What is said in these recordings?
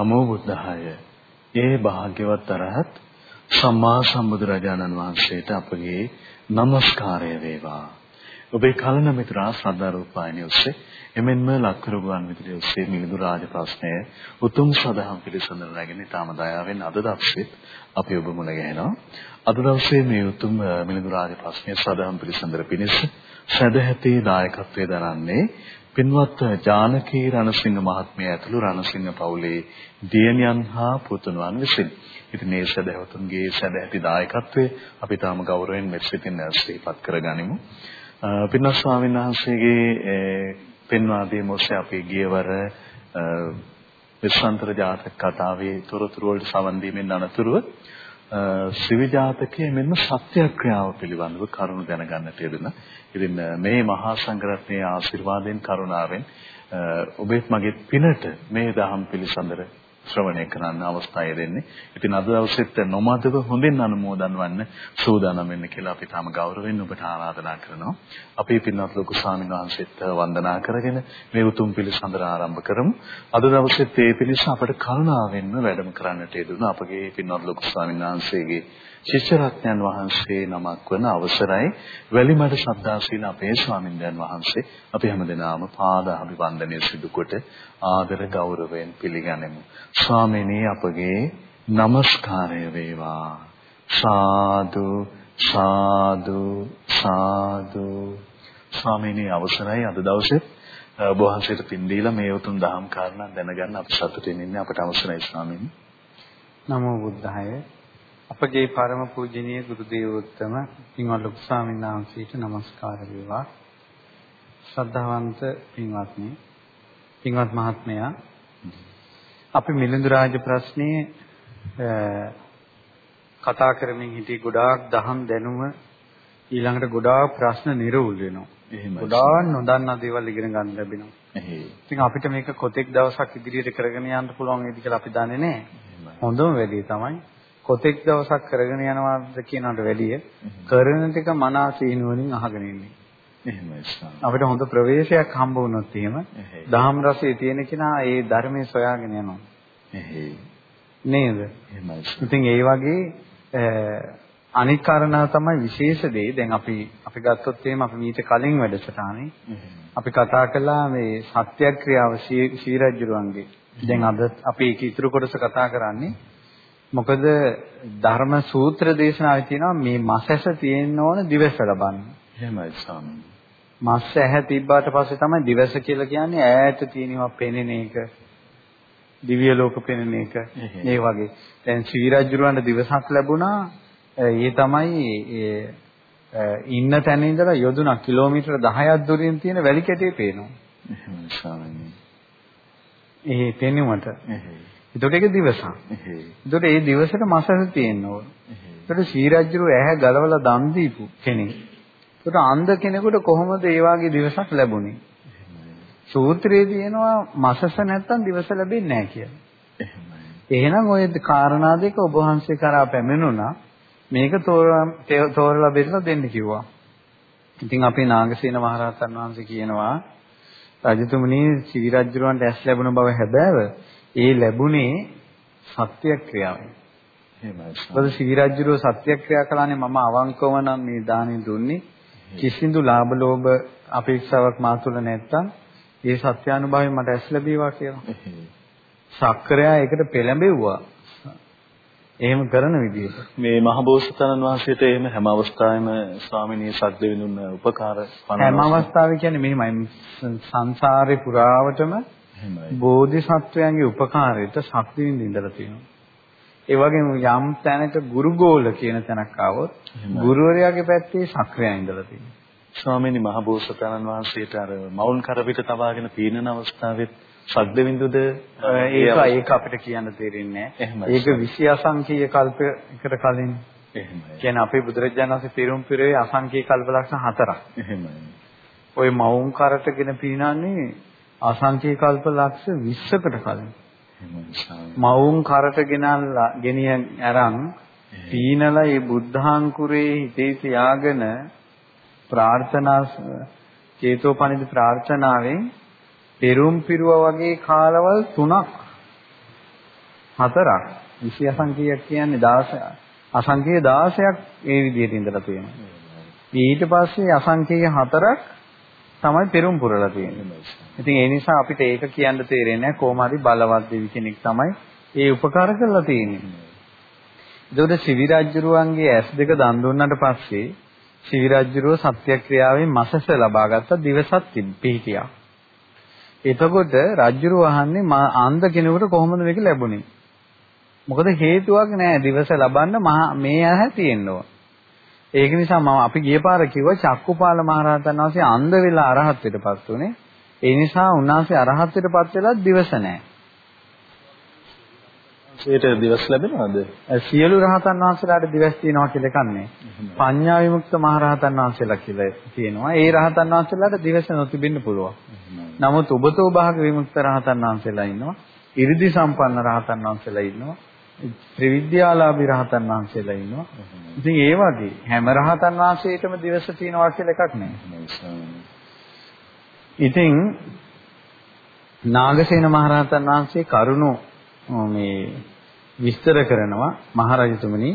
නමෝ බුද්ධාය. ඒ භාග්‍යවත් අරහත් සම්මා සම්බුදුරජාණන් වහන්සේට අපගේ নমස්කාරය වේවා. ඔබේ කලන මිතුරා ශ්‍රද්ධා රූපායනිය ඔස්සේ එමෙන්ම ලක්කරු ගුවන් විදුලිය ඔස්සේ මිලිඳු රාජ ප්‍රශ්නය උතුම් සදහම් පිළිසඳර නැගෙන තාම දයාවෙන් අද දවසෙත් අපි ඔබ මුණ ගැහෙනවා. අද දවසේ මේ උතුම් මිලිඳු රාජ ප්‍රශ්නය සදහම් පිළිසඳර පිණිස සදැහැති දායකත්වයේ දරන්නේ පින්වත් ජානකී රණසිංහ මහත්මිය ඇතුළු රණසිංහ පවුලේ දියණියන් හා පුතුණුවන් විසින්. ඉතින් මේ සදහැවතුන්ගේ සදැහැති දායකත්වය අපි තාම ගෞරවයෙන් මෙත්සිතින් සිහිපත් කරගනිමු. පින්වත් ස්වාමීන් වහන්සේගේ පෙන්වා මොස්සේ අපි ගියවර විශ්වන්තර ජාතක කතාවේ තොරතුරු වලට සවන් දීමෙන් අනතුරුව ශිව ජාතකයේ මෙන්න සත්‍යක්‍රියාව පිළිබඳව කරුණු දැනගන්නට යෙදුණා. ඉතින් මේ මහා සංඝරත්නයේ ආශිර්වාදයෙන් කරුණාවෙන් ඔබෙත් මගේ පිනට මේ දහම් පිළිසඳර ශ්‍රවණය කරන්න අවස්ථාව දෙන්නේ. ඉතින් අද දවසෙත් නොමදව හොඳින් අනුමෝදන් වන්න සූදානම් වෙන්න කියලා අපි තාම ගෞරවයෙන් ඔබට ආරාධනා කරනවා. අපි පින්වත් ලොකු ස්වාමීන් වහන්සේත් වන්දනා කරගෙන මේ උතුම් පිළිසඳර ආරම්භ කරමු. අද දවසෙත් මේ පිළිස අපට කරුණාවෙන්ම වැඩම කරන්නට යෙදුණු අපගේ පින්වත් ලොකු ස්වාමීන් වහන්සේගේ ශිෂ්‍ය රත්නයන් වහන්සේ නමක් වන අවසරයි වැලිමඩ ශ්‍රද්ධාශීල අපේ ස්වාමින්දයන් වහන්සේ අපි හැමදෙනාම පාද අභිවන්දනය සිදු කොට ආදර ගෞරවයෙන් පිළිගනිමු. ස්වාමීනි අපගේ নমස්කාරය වේවා. සාදු සාදු සාදු ස්වාමීනි අවසරයි අද දවසේ ඔබ වහන්සේට පින් දීලා මේ උතුම් දහම් කාරණා දැනගන්න අපි සතුටින් ඉන්නේ අපට අවසරයි ස්වාමීනි. නමෝ බුද්ධාය අපගේ පරම පූජනීය ගුරු දේවෝත්තම පින්වත් ලොකු ස්වාමීන් වහන්සේට নমස්කාර වේවා. ශ්‍රද්ධාවන්ත පින්වත්නි, පින්වත් මහත්මයා. අපි මිලිඳු රාජ ප්‍රශ්නයේ කතා කරමින් හිටියේ ගොඩාක් දහම් දැනුම ඊළඟට ගොඩාක් ප්‍රශ්න නිරවුල් වෙනවා. එහෙමයි. ගොඩාක් නොදන්නා දේවල් ඉගෙන ගන්න ලැබෙනවා. එහෙයි. ඉතින් අපිට මේක කොතෙක් දවසක් ඉදිරියට කරගෙන යන්න පුළුවන් වේද කියලා අපි දන්නේ නැහැ. හොඳම වැඩේ තමයි කොතෙක් දවසක් කරගෙන යනවාද කියනකට වැඩිය කරන ටික මනස සීනුවලින් අහගෙන ඉන්නේ. එහෙමයි අපිට හොඳ ප්‍රවේශයක් හම්බ වුණොත් එහෙම දහම් රසයේ තියෙන කෙනා ඒ ධර්මයේ සොයාගෙන යනවා. නේද? එහෙමයි. ඉතින් ඒ වගේ අනික් කාරණා තමයි විශේෂ දේ. දැන් අපි අපි ගත්තොත් එහෙම අපි මීට කලින් වැඩසටහනේ අපි කතා කළා මේ සත්‍යක්‍රියාව ශීරජ්ජුරුවන්ගේ. දැන් අද අපි ඒක ඉතුරු කොටස කතා කරන්නේ මොකද ධර්ම සූත්‍ර දේශනාවේ තියෙනවා මේ මස් ඇස තියෙන්න ඕන දිවස ලබන්න. එහෙමයි ස්වාමී. මස් ඇහැ තිබ්බාට පස්සේ තමයි දිවස කියලා කියන්නේ ඈත තියෙනවා පෙනෙන එක. දිව්‍ය ලෝක පෙනෙන එක. ඒ වගේ. දැන් ශ්‍රී රජුරවන්ට දිවසක් ලැබුණා. ඒ තමයි ඉන්න තැන ඉඳලා යොදුනක් කිලෝමීටර 10ක් දුරින් තියෙන වැලි කැටේ පේනවා. එහෙමයි ස්වාමී. ඒ පෙනුමට. එතකොට ඒක දිවසක්. එතකොට ඒ දිවසට මසස තියෙන්න ඕන. එතකොට ශීරජ්ජුරු ඇහැ ගලවලා දන් දීපු කෙනෙක්. එතකොට අන්ධ කෙනෙකුට කොහොමද ඒ වාගේ දිවසක් ලැබුණේ? සූත්‍රයේ තියෙනවා මසස නැත්තම් දිවස ලැබෙන්නේ නැහැ කියලා. එහෙනම් ওই කාරණා දෙක ඔබ වහන්සේ කරා පැමිණුණා. මේක තෝරලා බෙදලා දෙන්න කිව්වා. ඉතින් අපේ නාගසේන මහරහතන් වහන්සේ කියනවා රජතුමනි ශීරජ්ජුරුවන්ට ඇස් ලැබුණ බව හැබෑව ඒ ලැබුණේ සත්‍යක්‍රියාවෙන්. එහෙමයි. මොකද සිවිරජ්ජුරෝ සත්‍යක්‍රියා කළානේ මම අවංකව නම් මේ දානි දුන්නේ. කිසිදු ලාභ ලෝභ අපේක්ෂාවක් මා තුළ නැත්තම් ඒ සත්‍යානුභවයෙන් මට ඇස් ලැබීවා කියලා. සක්‍රයා ඒකට පෙළඹෙව්වා. එහෙම කරන විදිහට. මේ මහබෝසතාණන් වහන්සේට එහෙම හැම අවස්ථාවෙම ස්වාමිනී සද්දෙවිඳුන් උපකාර හැම අවස්ථාවෙ කියන්නේ මෙහිමයි සංසාරේ පුරාවටම බෝධිසත්වයන්ගේ උපකාරයට ශක්තියින් ඉඳලා තියෙනවා. ඒ වගේම යම් තැනක ගුරුගෝල කියන තැනක් ආවොත් ගුරුවරයාගේ පැත්තේ සක්‍රියයි ඉඳලා තියෙනවා. ස්වාමීනි මහ බෝසතාණන් වහන්සේට අර මවුන් කරපිට තබාගෙන පීනන අවස්ථාවෙත් ශබ්දවින්දුද ඒක ඒක අපිට කියන්න තේරෙන්නේ නැහැ. ඒක 20 අසංකීය කල්පයකට කලින් එහෙමයි. කියන්නේ අපේ බුදුරජාණන් වහන්සේ පිරුම් පිරේ අසංකීය කල්පලක්ෂණ හතරක්. එහෙමයි. ওই මවුන් කරටගෙන පීනන්නේ අසංඛ්‍ය කල්ප ලක්ෂ 20කට කලින්. මවුන් කරට ගෙනල්ලා ගෙනියන් අරන් පීනලා මේ බුද්ධාංකුරේ හිතේ තියාගෙන ප්‍රාර්ථනා චේතෝපනිත ප්‍රාර්ථනාවෙන් පෙරුම් පිරුවා වගේ කාලවල් තුනක් හතරක් 20 අසංකේයයක් කියන්නේ 16 අසංකේය 16ක් ඒ විදිහට ඉඳලා තියෙනවා. ඊට පස්සේ අසංකේය හතරක් තමයි පෙරම් පුරලා තියෙන්නේ. ඉතින් ඒ නිසා අපිට ඒක කියන්න තේරෙන්නේ නැහැ කොහොම හරි බලවත් දෙවි කෙනෙක් තමයි ඒ උපකාර කරලා තියෙන්නේ. එතකොට සිවිරාජ්‍යරුවන්ගේ ඇස් දෙක දන් දුන්නාට පස්සේ සිවිරාජ්‍යරුව සත්‍යක්‍රියාවෙන් මසස ලබාගත්ත දිවසත් පිහිටියා. එතකොට රජුරු අහන්නේ අන්ධ කෙනෙකුට කොහොමද මේක ලැබුණේ? මොකද හේතුවක් නැහැ දිවස ලබන්න මේ ඇහැ තියෙනවා. ඒක නිසා මම අපි ගිය පාර කිව්වා චක්කුපාල මහරහතන් වහන්සේ අන්ධ වෙලා අරහත්ත්වයටපත් උනේ. ඒ නිසා උන්වහන්සේ අරහත්ත්වයටපත් වෙලා දිවස නැහැ. ඒට දිවස් ලැබෙනවද? සියලු රහතන් වහන්සේලාට දිවස් තියෙනවා කියලා කන්නේ. පඤ්ඤා විමුක්ත මහරහතන් වහන්සේලා කියලා තියෙනවා. ඒ රහතන් වහන්සේලාට දිවස් නොතිබෙන්න පුළුවන්. නමුත් ඔබතෝ භාග විමුක්ත රහතන් වහන්සේලා ඉන්නවා. 이르දි සම්පන්න රහතන් වහන්සේලා ඉන්නවා. ත්‍රිවිද්‍යාලාභී රහතන් වහන්සේලා ඉන්නවා. ඉතින් ඒ වගේ හැම රහතන් වහන්සේටම දිවස තියෙනවා කියලා එකක් නැහැ. ඉතින් නාගසේන මහරහතන් වහන්සේ කරුණෝ මේ විස්තර කරනවා මහරජතුමනි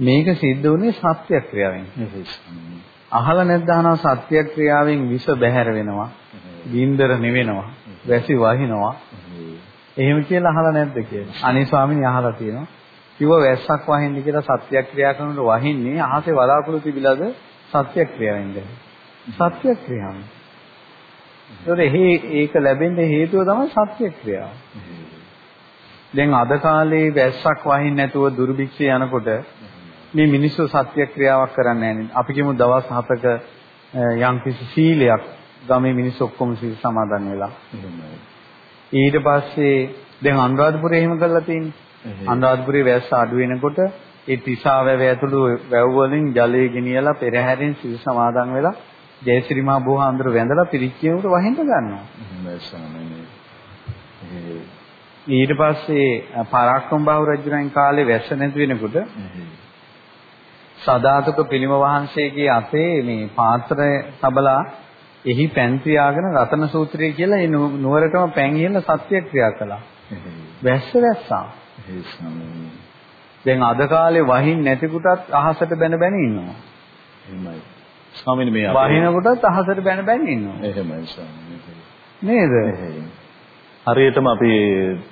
මේක සිද්ධ වුණේ සත්‍යක්‍රියාවෙන්. අහලා නැද්ද අහනවා සත්‍යක්‍රියාවෙන් විෂ බැහැර වෙනවා. ගින්දර නිවෙනවා. වැසි වහිනවා. එහෙම කියලා අහලා නැද්ද කියලා. අනේ ස්වාමීනි අහලා තියෙනවා. කිව්ව වැස්සක් වහින්න කියලා සත්‍යක්‍රියා කරනකොට වහින්නේ අහසේ වලාකුළු තිබිලාද සත්‍යක්‍රියාවෙන්ද? සත්‍යක්‍රියාවෙන්. ඒතකොට ඒක ලැබෙන්න හේතුව තමයි සත්‍යක්‍රියාව. දැන් අද කාලේ වැස්සක් වහින්න නැතුව දුර්භික්ෂය යනකොට මේ මිනිස්සු සත්‍යක්‍රියාවක් කරන්නේ නැහැ. අපි කියමු දවස් 7ක යම්කිසි සීලයක් ගමේ මිනිස්සු ඔක්කොම සීල් සමාදන් වෙලා. ඊට පස්සේ දැන් අනුරාධපුරේ එහෙම කරලා තියෙන්නේ. අනුරාධපුරේ වැස්ස අඩු වෙනකොට ඒ තිසා වැව ඇතුළු වැව් වලින් ජලය ගෙනියලා පෙරහැරෙන් සීල් සමාදන් වෙලා ජයශ්‍රී මහ බෝහාන්දර වැඳලා පිරිච්චියකට වහින්න ගන්නවා. ඊට පස්සේ පරාක්‍රම බාහු රජුරන් කාලේ වැස්ස නැති වෙනකොට සදාතක පිළිම වහන්සේගේ අතේ මේ පාත්‍රය තබලා එහි පැන් තියාගෙන රතන සූත්‍රය කියලා ඒ නුවරටම පැන් ඉහළ සත්‍ය ක්‍රියා කළා. වැස්ස වැස්සා. දැන් අද කාලේ වහින් නැති කොටත් අහසට බැන බැන ඉන්නවා. එහෙමයි. ස්වාමීනි මේ වහින කොටත් අහසට බැන බැන ඉන්නවා. එහෙමයි ස්වාමීනි. නේද? හරියටම අපි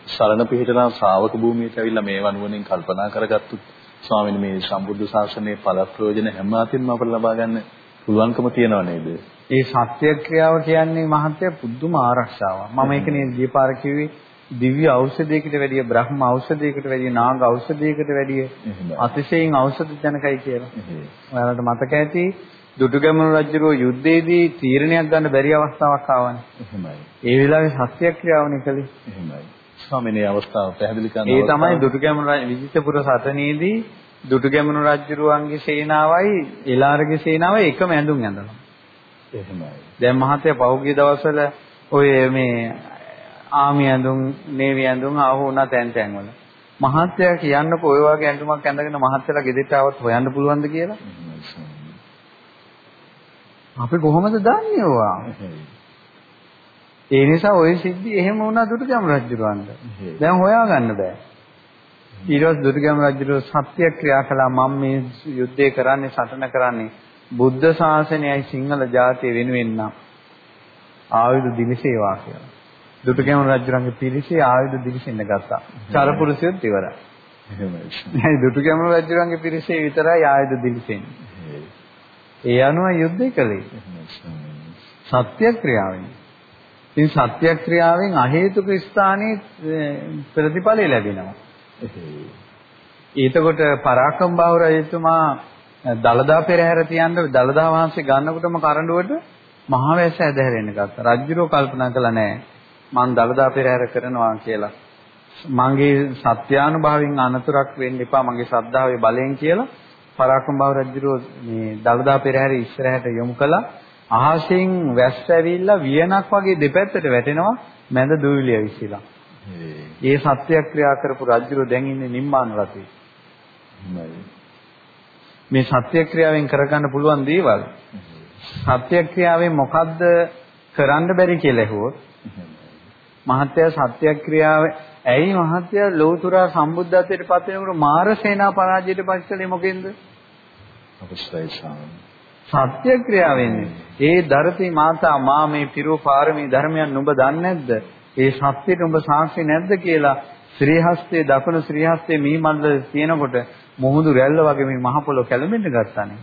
සරණ පිහිටලා ශ්‍රාවක භූමියට ඇවිල්ලා මේ වනුවණින් කල්පනා කරගත්තු ස්වාමීනි මේ සම්බුද්ධ ශාසනයේ ඵල ප්‍රයෝජන හැම අතින්ම අපට ලබා ගන්න පුළුවන්කම තියනව නේද? ඒ සත්‍ය ක්‍රියාව කියන්නේ මහත්ය පුදුම ආරක්ෂාවක්. මම ඒක නේ ගියපාර කිව්වේ දිව්‍ය ඖෂධයකට වැඩිය බ්‍රහ්ම ඖෂධයකට වැඩිය නාග ඖෂධයකට වැඩිය අතිශයින් ඖෂධ ජනකයි කියලා. ඔයාලට මතක ඇති දුටුගැමුණු රජුරෝ යුද්ධයේදී තීරණයක් ගන්න බැරි අවස්ථාවක් ආවනේ. එහෙමයි. ඒ වෙලාවේ සත්‍යක්‍රියාවනේ කළේ. එහෙමයි. ස්වාමීනි අවස්ථාව පැහැදිලි කරන්න ඒ තමයි දුටුගැමුණු විජිතපුර සටනේදී දුටුගැමුණු රජුරුවන්ගේ සේනාවයි එලාරගේ සේනාවයි එකම ඇඳුම් ඇඳනවා. එහෙමයි. දැන් මහත්තයා පහුගිය දවස්වල ඔය මේ ආමි ඇඳුම්, නේවි ඇඳුම් ආවුණා තැන් තැන්වල. මහත්තයා කියන්නකො ඔය වගේ ඇඳුමක් ඇඳගෙන මහත්තයලා ගෙදරට આવත් හොයන්න පුළුවන්ද කියලා? අපි කොහොමද දන්නේ ඔවා? ඒ නිසා ওই සිද්ධි එහෙම වුණා දුටුගැමුණු රජුරුවන්ට. දැන් හොයාගන්න බෑ. ඊට පස්සේ දුටුගැමු රජුර සත්‍ය ක්‍රියා කළා මම මේ යුද්ධය කරන්නේ සටන කරන්නේ බුද්ධ ශාසනයයි සිංහල ජාතිය වෙනුවෙන් නම් ආයුධ දිවිසේවා කියලා. දුටුගැමු රජුරන්ගේ පිරිසේ ආයුධ දිවිසෙන්න ගත්තා. චරපුරුෂයොත් ඉවරයි. එහෙමයි. දුටුගැමු රජුරන්ගේ පිරිසේ විතරයි ආයුධ දිවිසෙන්නේ. ඒ අනුව යුද්ධය කළේ. සත්‍යක්‍රියාවෙන්. ඉතින් සත්‍යක්‍රියාවෙන් අහේතුක ස්ථානයේ ප්‍රතිඵලය ලැබෙනවා. ඊටකොට පරාක්‍රම බාහු රජතුමා දලදා පෙරහැර තියන්න දලදා වහන්සේ ගන්නකොටම කරඬුවට මහා වැස්ස ඇදහැරෙන්න ගත්තා. රජුරෝ කල්පනා කළා නෑ මං දලදා පෙරහැර කරනවා කියලා. මගේ සත්‍යානුභවයෙන් අනතුරක් වෙන්න එපා මගේ ශ්‍රද්ධාවේ බලයෙන් කියලා පරාක්‍රම බාහු රජුරෝ මේ දලදා පෙරහැර ඉස්සරහට යොමු කළා. අහසෙන් වැස්ස ඇවිල්ලා වියනක් වගේ දෙපැත්තට වැටෙනවා මැද දූවිලිය විශ්ිලා. ඒ සත්‍යක්‍රියා කරපු රජුරෝ දැන් ඉන්නේ නිම්මාන රටේ. මේ සත්‍යක්‍රියාවෙන් කරගන්න පුළුවන් දේවල්. සත්‍යක්‍රියාවෙන් මොකද්ද කරන්න බැරි කියලා ඇහුවොත් මහත්ය සත්‍යක්‍රියාව ඇයි මහත්තයා ලෝතුරා සම්බුද්ධත්වයට පත් වෙනකොට මාර සේනා පරාජයට පස්සෙලේ මොකෙන්ද? අවශ්‍යයි ස්වාමීනි. සත්‍ය ක්‍රියාවෙන්නේ. ඒ ධරති මාතා මා මේ පිරෝ පාරමී ධර්මයන් නුඹ දන්නේ නැද්ද? ඒ සත්‍යෙට උඹ සාක්ෂි නැද්ද කියලා ශ්‍රී හස්තයේ දකුණු ශ්‍රී හස්තයේ මී මණ්ඩල තියෙනකොට මුහුදු රැල්ල වගේ මේ මහ පොළොව කැළඹෙන්න ගත්තානේ.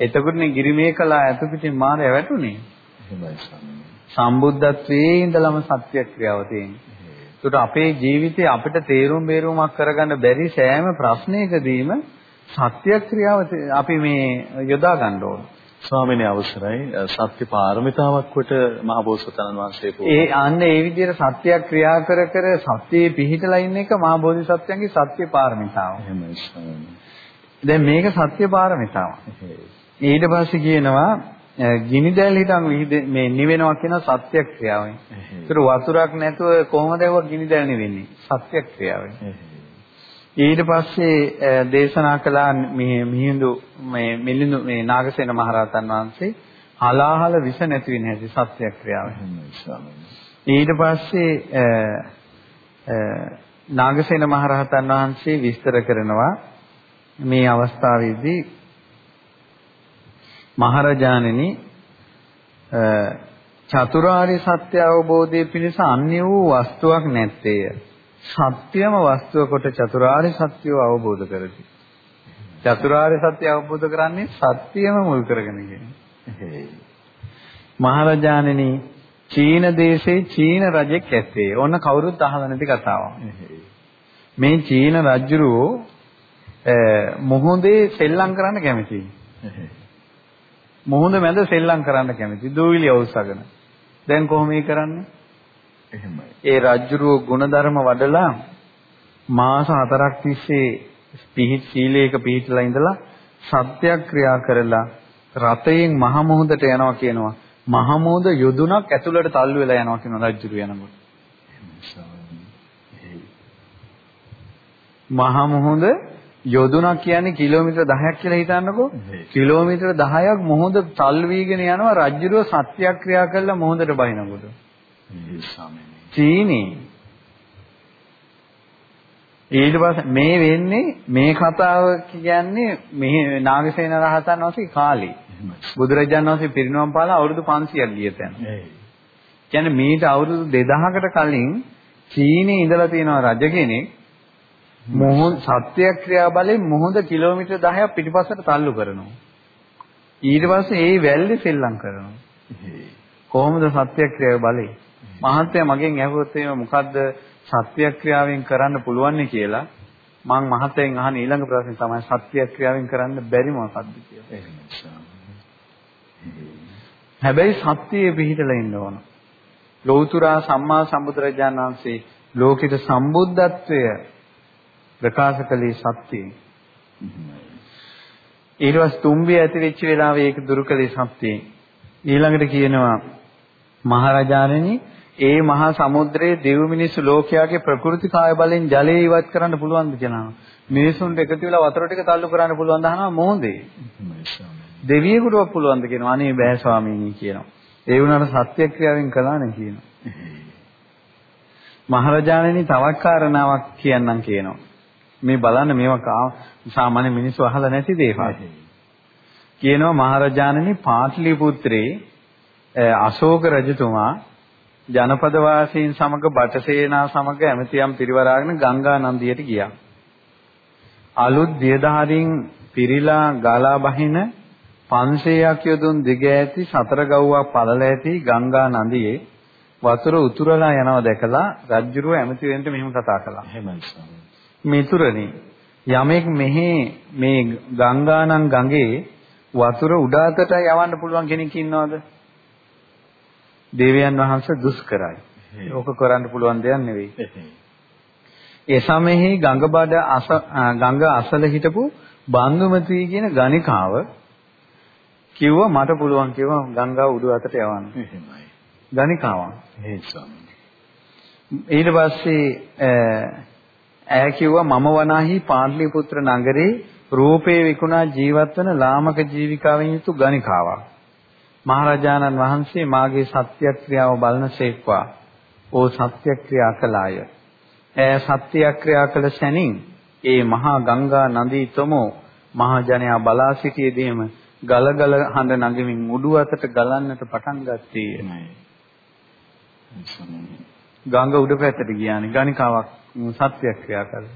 එතකොටනේ ගිරිමේ කලා ඇතු පිටින් මාරය වැටුනේ. සම්බුද්ධත්වයේ ඉඳලම සත්‍ය ක්‍රියාව තියෙන්නේ. ඒකට අපේ ජීවිතේ අපිට තේරුම් බේරුමක් කරගන්න බැරි සෑම ප්‍රශ්නයකදීම සත්‍ය ක්‍රියාව අපි මේ යොදා ගන්න ඕනේ. ස්වාමීනි අවසරයි සත්‍ය පාරමිතාවක් කොට මහබෝසතාණන් වහන්සේ ඒ අන්න ඒ විදිහට සත්‍ය ක්‍රියා කර කර සත්‍යයේ පිහිටලා ඉන්න එක මහබෝධිසත්වයන්ගේ සත්‍ය පාරමිතාව. එහෙමයි ස්වාමීනි. දැන් මේක සත්‍ය පාරමිතාව. ඊට පස්සේ කියනවා ගිනි දැල් හිටන් මේ නිවෙනවා කියන සත්‍ය ක්‍රියාවෙන්. ඒතර වතුරක් නැතුව කොහොමද ඒක ගිනි දැල් නිවෙන්නේ? සත්‍ය ක්‍රියාවෙන්. ඊට පස්සේ දේශනා කළා මේ මිහිඳු මේ මිලිඳු මේ නාගසේන මහරහතන් වහන්සේ හලාහල විෂ නැති වෙන හැටි සත්‍ය ක්‍රියාව. ඊට පස්සේ නාගසේන මහරහතන් වහන්සේ විස්තර කරනවා මේ අවස්ථාවේදී මහරජාණෙනි චතුරාර්ය සත්‍ය අවබෝධයේ පිණිස අන්‍ය වූ වස්තුවක් නැත්තේය. සත්‍යම වස්තුව කොට චතුරාර්ය සත්‍යය අවබෝධ කරති. චතුරාර්ය සත්‍ය අවබෝධ කරන්නේ සත්‍යම මුල් කරගෙන කියන්නේ. මහරජාණෙනි චීන දේශේ චීන රජෙක් ඇත්තේ. ඕන කවුරුත් අහලා නැති කතාවක්. මේ චීන රජුරෝ මොහොතේ සෙල්ලම් කරන්න කැමතියි. මොහොත මැද සෙල්ලම් කරන්න කැමති. දූවිලි අවශ්‍යගෙන. දැන් කොහොම කරන්නේ? එහෙමයි. ඒ රජ්ජුරුව ගුණධර්ම වඩලා මාස 4ක් තිස්සේ පිහිට සීලයක පිහිටලා ඉඳලා සත්‍යක්‍රියා කරලා රතයෙන් මහ මොහොතට යනවා කියනවා. මහ මොහොත යොදුනක් ඇතුළට තල්ලු වෙලා යනවා කියන රජ්ජුරුව යනකොට. මහ මොහොත යොදුනක් කියන්නේ කිලෝමීටර් 10ක් කියලා හිතන්නකෝ. කිලෝමීටර් 10ක් මොහොත තල් වීගෙන යනවා රජ්ජුරුව සත්‍යක්‍රියා කළා මොහොතට බහිනකොට. චීනි ඊට පස්සේ මේ වෙන්නේ මේ කතාව කියන්නේ මේ නාගසේන රහතන් වහන්සේ කාලේ බුදුරජාණන් වහන්සේ පිරිනවම් පාලා අවුරුදු 500ක් ගිය තැන. කියන්නේ මීට අවුරුදු 2000කට කලින් චීනේ ඉඳලා තියෙන රජ කෙනෙක් මොහොන් සත්‍යක්‍රියා බලයෙන් මොහොත කිලෝමීටර් 10ක් පිටිපස්සට තල්ලු කරනවා. ඊට පස්සේ ඒ වැල්ලේ සෙල්ලම් කරනවා. කොහොමද සත්‍යක්‍රියාව බලේ? මහත්ය මගෙන් ඇහුවොත් එහෙම මොකද්ද සත්‍යක්‍රියාවෙන් කරන්න පුළුවන් කියලා මං මහත්යෙන් අහන ඊළඟ ප්‍රශ්නේ තමයි සත්‍යක්‍රියාවෙන් කරන්න බැරි මොකක්ද කියලා. හැබැයි සත්‍යයේ පිහිටලා ඉන්න ඕන. ලෞතුරා සම්මා සම්බුදුරජාණන් වහන්සේ ලෝකිත සම්බුද්ධත්වය ප්‍රකාශ කළේ සත්‍යයෙන්. පස්සේ තුම්බිය ඇති වෙච්ච වෙලාවේ ඒක දුරු කළේ සත්‍යයෙන්. ඊළඟට කියනවා මහරජාණෙනි ඒ මහා සමුද්‍රයේ දෙව් මිනිස්සු ලෝකයාගේ ප්‍රകൃති කාය බලෙන් ජලය ඉවත් කරන්න පුළුවන්ද කියලා. මිනිසුන්ට එකතු වෙලා වතුර ටික තල්ලු කරන්න පුළුවන් දහනවා මොහොතේ. දෙවියෙකුට පුළුවන්ද කියනවා. අනේ බෑ ස්වාමීනි කියනවා. ඒ වුණාට සත්‍යක්‍රියාවෙන් කළානේ කියනවා. මහරජාණෙනි තවත් කාරණාවක් කියන්නම් කියනවා. මේ බලන්න මේවා සාමාන්‍ය මිනිස්සු අහලා නැති දේවල්. කියනවා මහරජාණෙනි පාටලිපුත්‍රේ අශෝක රජතුමා ජනපද වාසීන් සමග බටසේනා සමග ඇමතියම් පිරිවරාගෙන ගංගා නදියට ගියා. අලුත් දියදහරින් පිරීලා ගලා බහින 500ක් යොදුන් දිග ඇති සතර ගව්වක් පළල ඇති ගංගා නදියේ වතුර උතුරලා යනවා දැකලා රජුරුව ඇමති වෙන්න මෙහෙම කතා කළා. එහෙමයි මිතුරනි යමෙක් මෙහි මේ ගංගානම් ගඟේ වතුර උඩ අතට යවන්න පුළුවන් කෙනෙක් ඉන්නවද? දේවයන් වහන්සේ දුෂ්කරයි. ඕක කරන්න පුළුවන් දෙයක් නෙවෙයි. ඒ සමයෙහි ගංගබඩ අස ගංග අසල හිටපු බන්දුමති කියන ගණිකාව කිව්වා මට පුළුවන් කිව්වා ගංගාව උඩු අතට යවන්න. එහෙමයි. ගණිකාවන්. ඒ ස්වාමීනි. ඊට පස්සේ ඈ කිව්වා මම වනාහි පාටලිපුත්‍ර නගරේ රූපේ විකුණා ජීවත් වන ලාමක ජීවිකාවෙන් යුතු ගණිකාවක්. මහරජාණන් වහන්සේ මාගේ සත්‍යක්‍රියාව බලනසේක්වා. ඕ සත්‍යක්‍රියා කළාය. ඈ සත්‍යක්‍රියා කළ සැනින් ඒ මහා ගංගා නදී තොමෝ මහා ජනයා බලා සිටියේදීම ගලගල හඬ නගමින් මුඩු අතට ගලන්නට පටන් ගත්තේ. ගංගා උඩ පැත්තට ගියානේ ගණිකාවක් සත්‍යක්‍රියා කළා.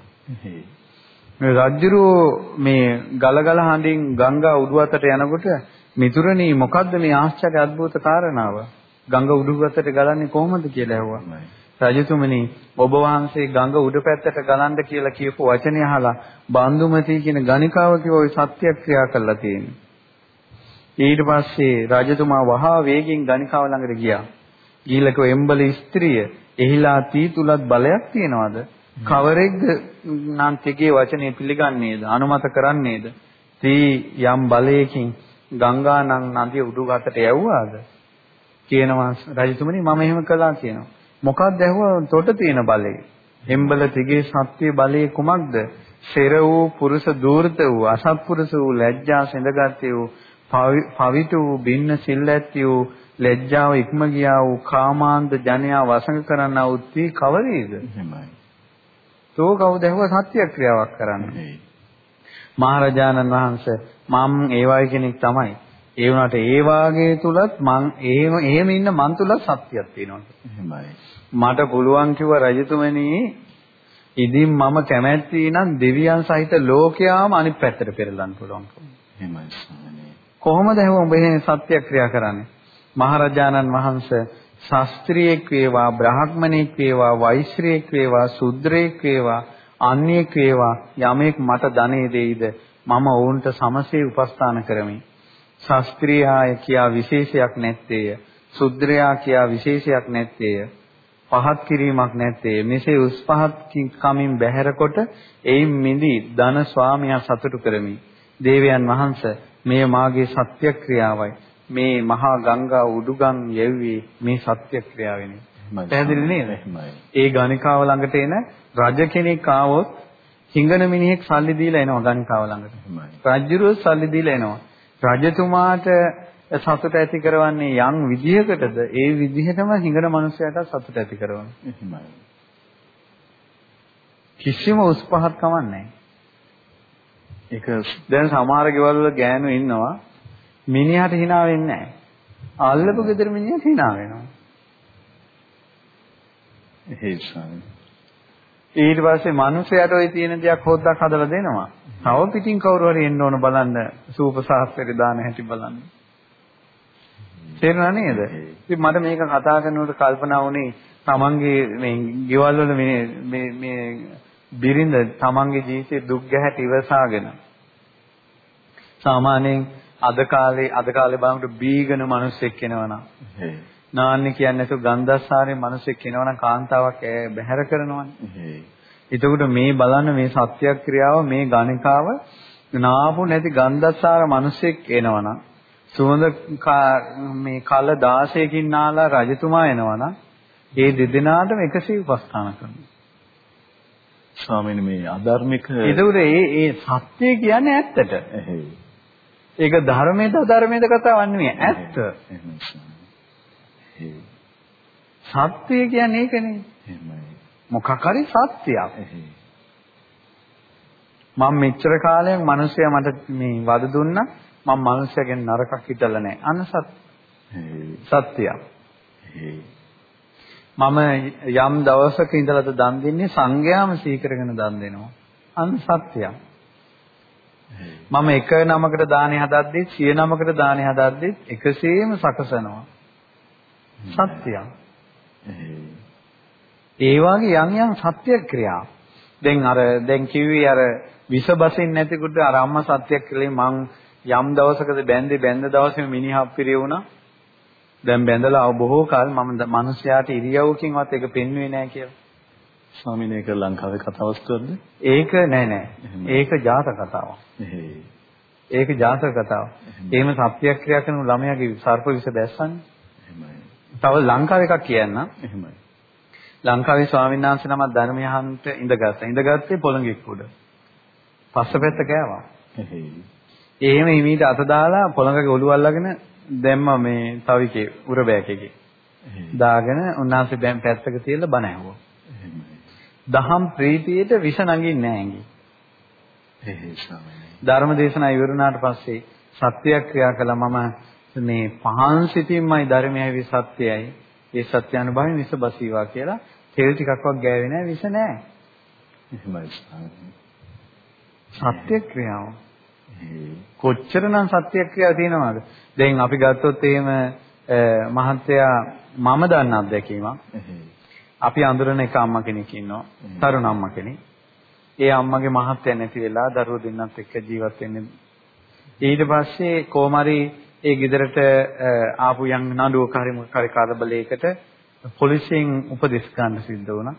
මේ රජ්ජුරුව මේ ගලගල හඬින් ගංගා උඩු අතට යනකොට මිතුරනේ මොකද්ද මේ ආශ්චර්ය අද්භූත කාරණාව? ගඟ උඩු පැත්තට ගලන්නේ කොහොමද කියලා ඇහුවා. රජතුමනි ඔබ වහන්සේ ගඟ උඩු පැත්තට ගලන්න කියලා කියපු වචනේ අහලා බන්දුමති කියන ගණිකාවකේ ওই සත්‍යක්‍රියා කළා තියෙනවා. ඊට පස්සේ රජතුමා වහා වේගෙන් ගණිකාව ළඟට ගියා. ගිහිල්ලා කිව්වා එම්බල ස්ත්‍රිය එහිලා තීතුලත් බලයක් තියනවාද? කවරෙක්ද නාන්තිගේ වචනේ පිළිගන්නේද? අනුමත කරන්නේද? තී යම් බලයකින් ගංගා නම් නදිය උඩු ගතට යවුවාද? කියනවා රජතුමනි මම එහෙම කළා කියනවා. මොකක්ද ඇහුවා තොට තියෙන බලය? එම්බල තිගේ සත්‍ය බලය කුමක්ද? සෙර වූ පුරුෂ දූර්ත වූ අසත්පුරුෂ වූ ලැජ්ජා සඳගත්තේ වූ පවිතු වූ බින්න සිල් ඇත්ති වූ ලැජ්ජාව ඉක්ම ගියා වූ කාමාන්ත ජනයා වසඟ කරන්නා වූ තී කවරේද? එහෙමයි. තෝ කවුද ඇහුවා සත්‍ය ක්‍රියාවක් කරන්නේ? මහරජාණන් වහන්සේ මම ඒ වගේ කෙනෙක් තමයි. ඒ වුණාට ඒ වාගේ තුලත් මං එහෙම එහෙම ඉන්න මන් තුල සත්‍යයක් තියෙනවා. එහෙමයි. මට පුළුවන් කිව්ව රජතුමනි ඉදින් මම කැමැති නම් දෙවියන් සහිත ලෝකයාම අනිත් පැත්තට පෙරලන්න පුළුවන්. එහෙමයි. කොහොමද එහෙම ඔබ එහෙම සත්‍ය ක්‍රියා කරන්නේ? මහරජාණන් වහන්සේ ශාස්ත්‍රීයෙක් වේවා බ්‍රාහ්මණෙක් වේවා වෛශ්‍රයෙක් වේවා ශුද්‍රයෙක් වේවා අන්‍යයෙක් වේවා යමෙක් මට ධනෙ දෙයිද මම ඔවුන්ට සමසේ උපස්ථාන කරමි. ශාස්ත්‍රීයය කියා විශේෂයක් නැත්තේය. සුද්ධරයා කියා විශේෂයක් නැත්තේය. පහත් කිරීමක් නැත්තේ. මෙසේ උස් පහත් කමින් බැහැරකොට එයින් මිදි ධන ස්වාමියා සතුටු කරමි. දේවයන් වහන්සේ මේ මාගේ සත්‍ය ක්‍රියාවයි. මේ මහා ගංගා උඩුගම් යැව්වේ මේ සත්‍ය ක්‍රියාවෙනි. පැහැදිලි නේද? ඒ ගණිකාව ළඟට එන රජ කෙනෙක් ආවොත් හිඟන මිනිහෙක් සල්ලි දීලා එනවා ගණිකාව ළඟට. රජුරුව සල්ලි දීලා එනවා. රජතුමාට සතුට ඇති කරවන්නේ යම් විදිහකටද ඒ විදිහටම හිඟන මනුස්සයාට සතුට ඇති කරනවා. එහෙමයි. කිසිම උස් පහත් කමක් නැහැ. ඒක දැන් සමහර ගෙවල් වල ගෑනු ඉන්නවා මිනිහට hina වෙන්නේ නැහැ. අල්ලපු ගෙදර මිනිහට hina වෙනවා. එහෙසයි. ඊට පස්සේ මිනිහයාට ওই තියෙන දෙයක් හොද්දක් හදලා දෙනවා. තව පිටින් කවුරු හරි එන්න ඕන බලන්න සූප ශාස්ත්‍රයේ දාන හැටි බලන්න. තේරුණා නේද? ඉතින් මට මේක කතා කරනකොට කල්පනා වුණේ තමන්ගේ මේ ගෙවල් වල මේ මේ මේ බිරිඳ තමන්ගේ ජීවිතේ දුක් ගැහැට ඉවසාගෙන සාමාන්‍යයෙන් අද කාලේ අද කාලේ බලනකොට බීගන මිනිස්සෙක් කෙනවනම් නාන්නේ කියන්නේ නැතුව ගන්ධස්සාරේ මිනිස්සෙක් කෙනවනම් කාන්තාවක් බැහැර කරනවනේ එතකොට මේ බලන්න මේ සත්‍යක්‍රියාව මේ ගණිකාව නාපු නැති ගන්ධස්සාර මිනිසෙක් එනවනම් සුවඳ මේ කල 16කින් නාලා රජතුමා එනවනම් ඒ දෙදෙනාටම එකසේ උපස්ථාන කරනවා. ස්වාමීනි මේ අධර්මික ඒකට ඒ ඒ සත්‍ය කියන්නේ ඇත්තට. ඒක ධර්මයේද අධර්මයේද කතාවක් නෙමෙයි ඇත්ත. සත්‍ය කියන්නේ ඒකනේ. එහෙමයි. මොකක් හරි සත්‍යයක්. මම මෙච්චර කාලයක් මිනිස්සයා මට මේ වද දුන්නා මම මිනිස්සයාගෙන් නරකක් හිතලා නැහැ. අන්න සත්‍යයක්. මම යම් දවසක ඉඳලාද දන් දෙන්නේ සංඝයාම සීකරගෙන දන් දෙනවා. අන්න සත්‍යයක්. මම එක නමකට දානේ හදද්දි සිය නමකට දානේ හදද්දි එකසේම සකසනවා. සත්‍යයක්. ඒ වගේ යම් යම් සත්‍යක්‍රියා. දැන් අර දැන් කිව්වේ අර විස බසින් නැතිකොට අර අම්මා සත්‍යක්‍රියාවේ මං යම් දවසකද බැන්දේ බැන්ද දවසේම මිනිහා පිරිය වුණා. දැන් බැඳලා බොහෝ කල මම මිනිස්යාට ඉරියව්වකින්වත් ඒක පෙන්වුවේ නැහැ කියලා. ස්වාමීන් ඒක ලංකාවේ කතාවස්තුවක්ද? ඒක නෑ නෑ. ඒක ජාතක කතාවක්. ඒක ජාතක කතාවක්. එහෙම සත්‍යක්‍රියා කරන ළමයාගේ සර්ප විස දැස්සන්නේ. තව ලංකාවේ එකක් කියන්න. එහෙමයි. ලංකාවේ ස්වාමීන් වහන්සේ නමක් ධර්මය අහන්නට ඉඳගත්තා. ඉඳගත්තේ පොළඟෙක් උඩ. පස්සපැත්ත කෑවා. එහෙම හිමීට අත දාලා පොළඟගේ ඔළුව අල්ලගෙන දැම්ම මේ තවිකේ උර බෑකේකේ. දාගෙන උන්වහන්සේ දැන් පැත්තක තියලා බණ ඇහුවා. දහම් ප්‍රීතියට විස නගින්නේ නැහැ ඇඟි. එහෙයි ස්වාමීනි. ධර්ම දේශනා ඉවරුණාට පස්සේ සත්‍යක්‍රියා කළා මම මේ පහන් සිතින්මයි ධර්මයයි සත්‍යයයි. ඒ සත්‍ය අනුභවයෙන් විස බසීවා කියලා තෙල් ටිකක්වත් ගෑවේ නැහැ විස නැහැ. ස්වාමීනි. සත්‍යක්‍රියාව. කොච්චරනම් සත්‍යක්‍රියාව තියෙනවද? දැන් අපි ගත්තොත් එහෙම මහත්තයා මම දන්න අත්දැකීමක්. අපි අඳුරන එක අම්මා කෙනෙක් ඉන්නවා. තරුණ අම්මා කෙනෙක්. ඒ අම්මගේ මහත්තයා නැති වෙලා දරුවෝ දෙන්නත් එක්ක ජීවත් වෙන්නේ. ඊට පස්සේ කොමාරි ඒ ගෙදරට ආපු යම් නඩුවක හරි මොකක් හරි කලබලයකට පොලිසියෙන් උපදෙස් ගන්න සිද්ධ වුණා.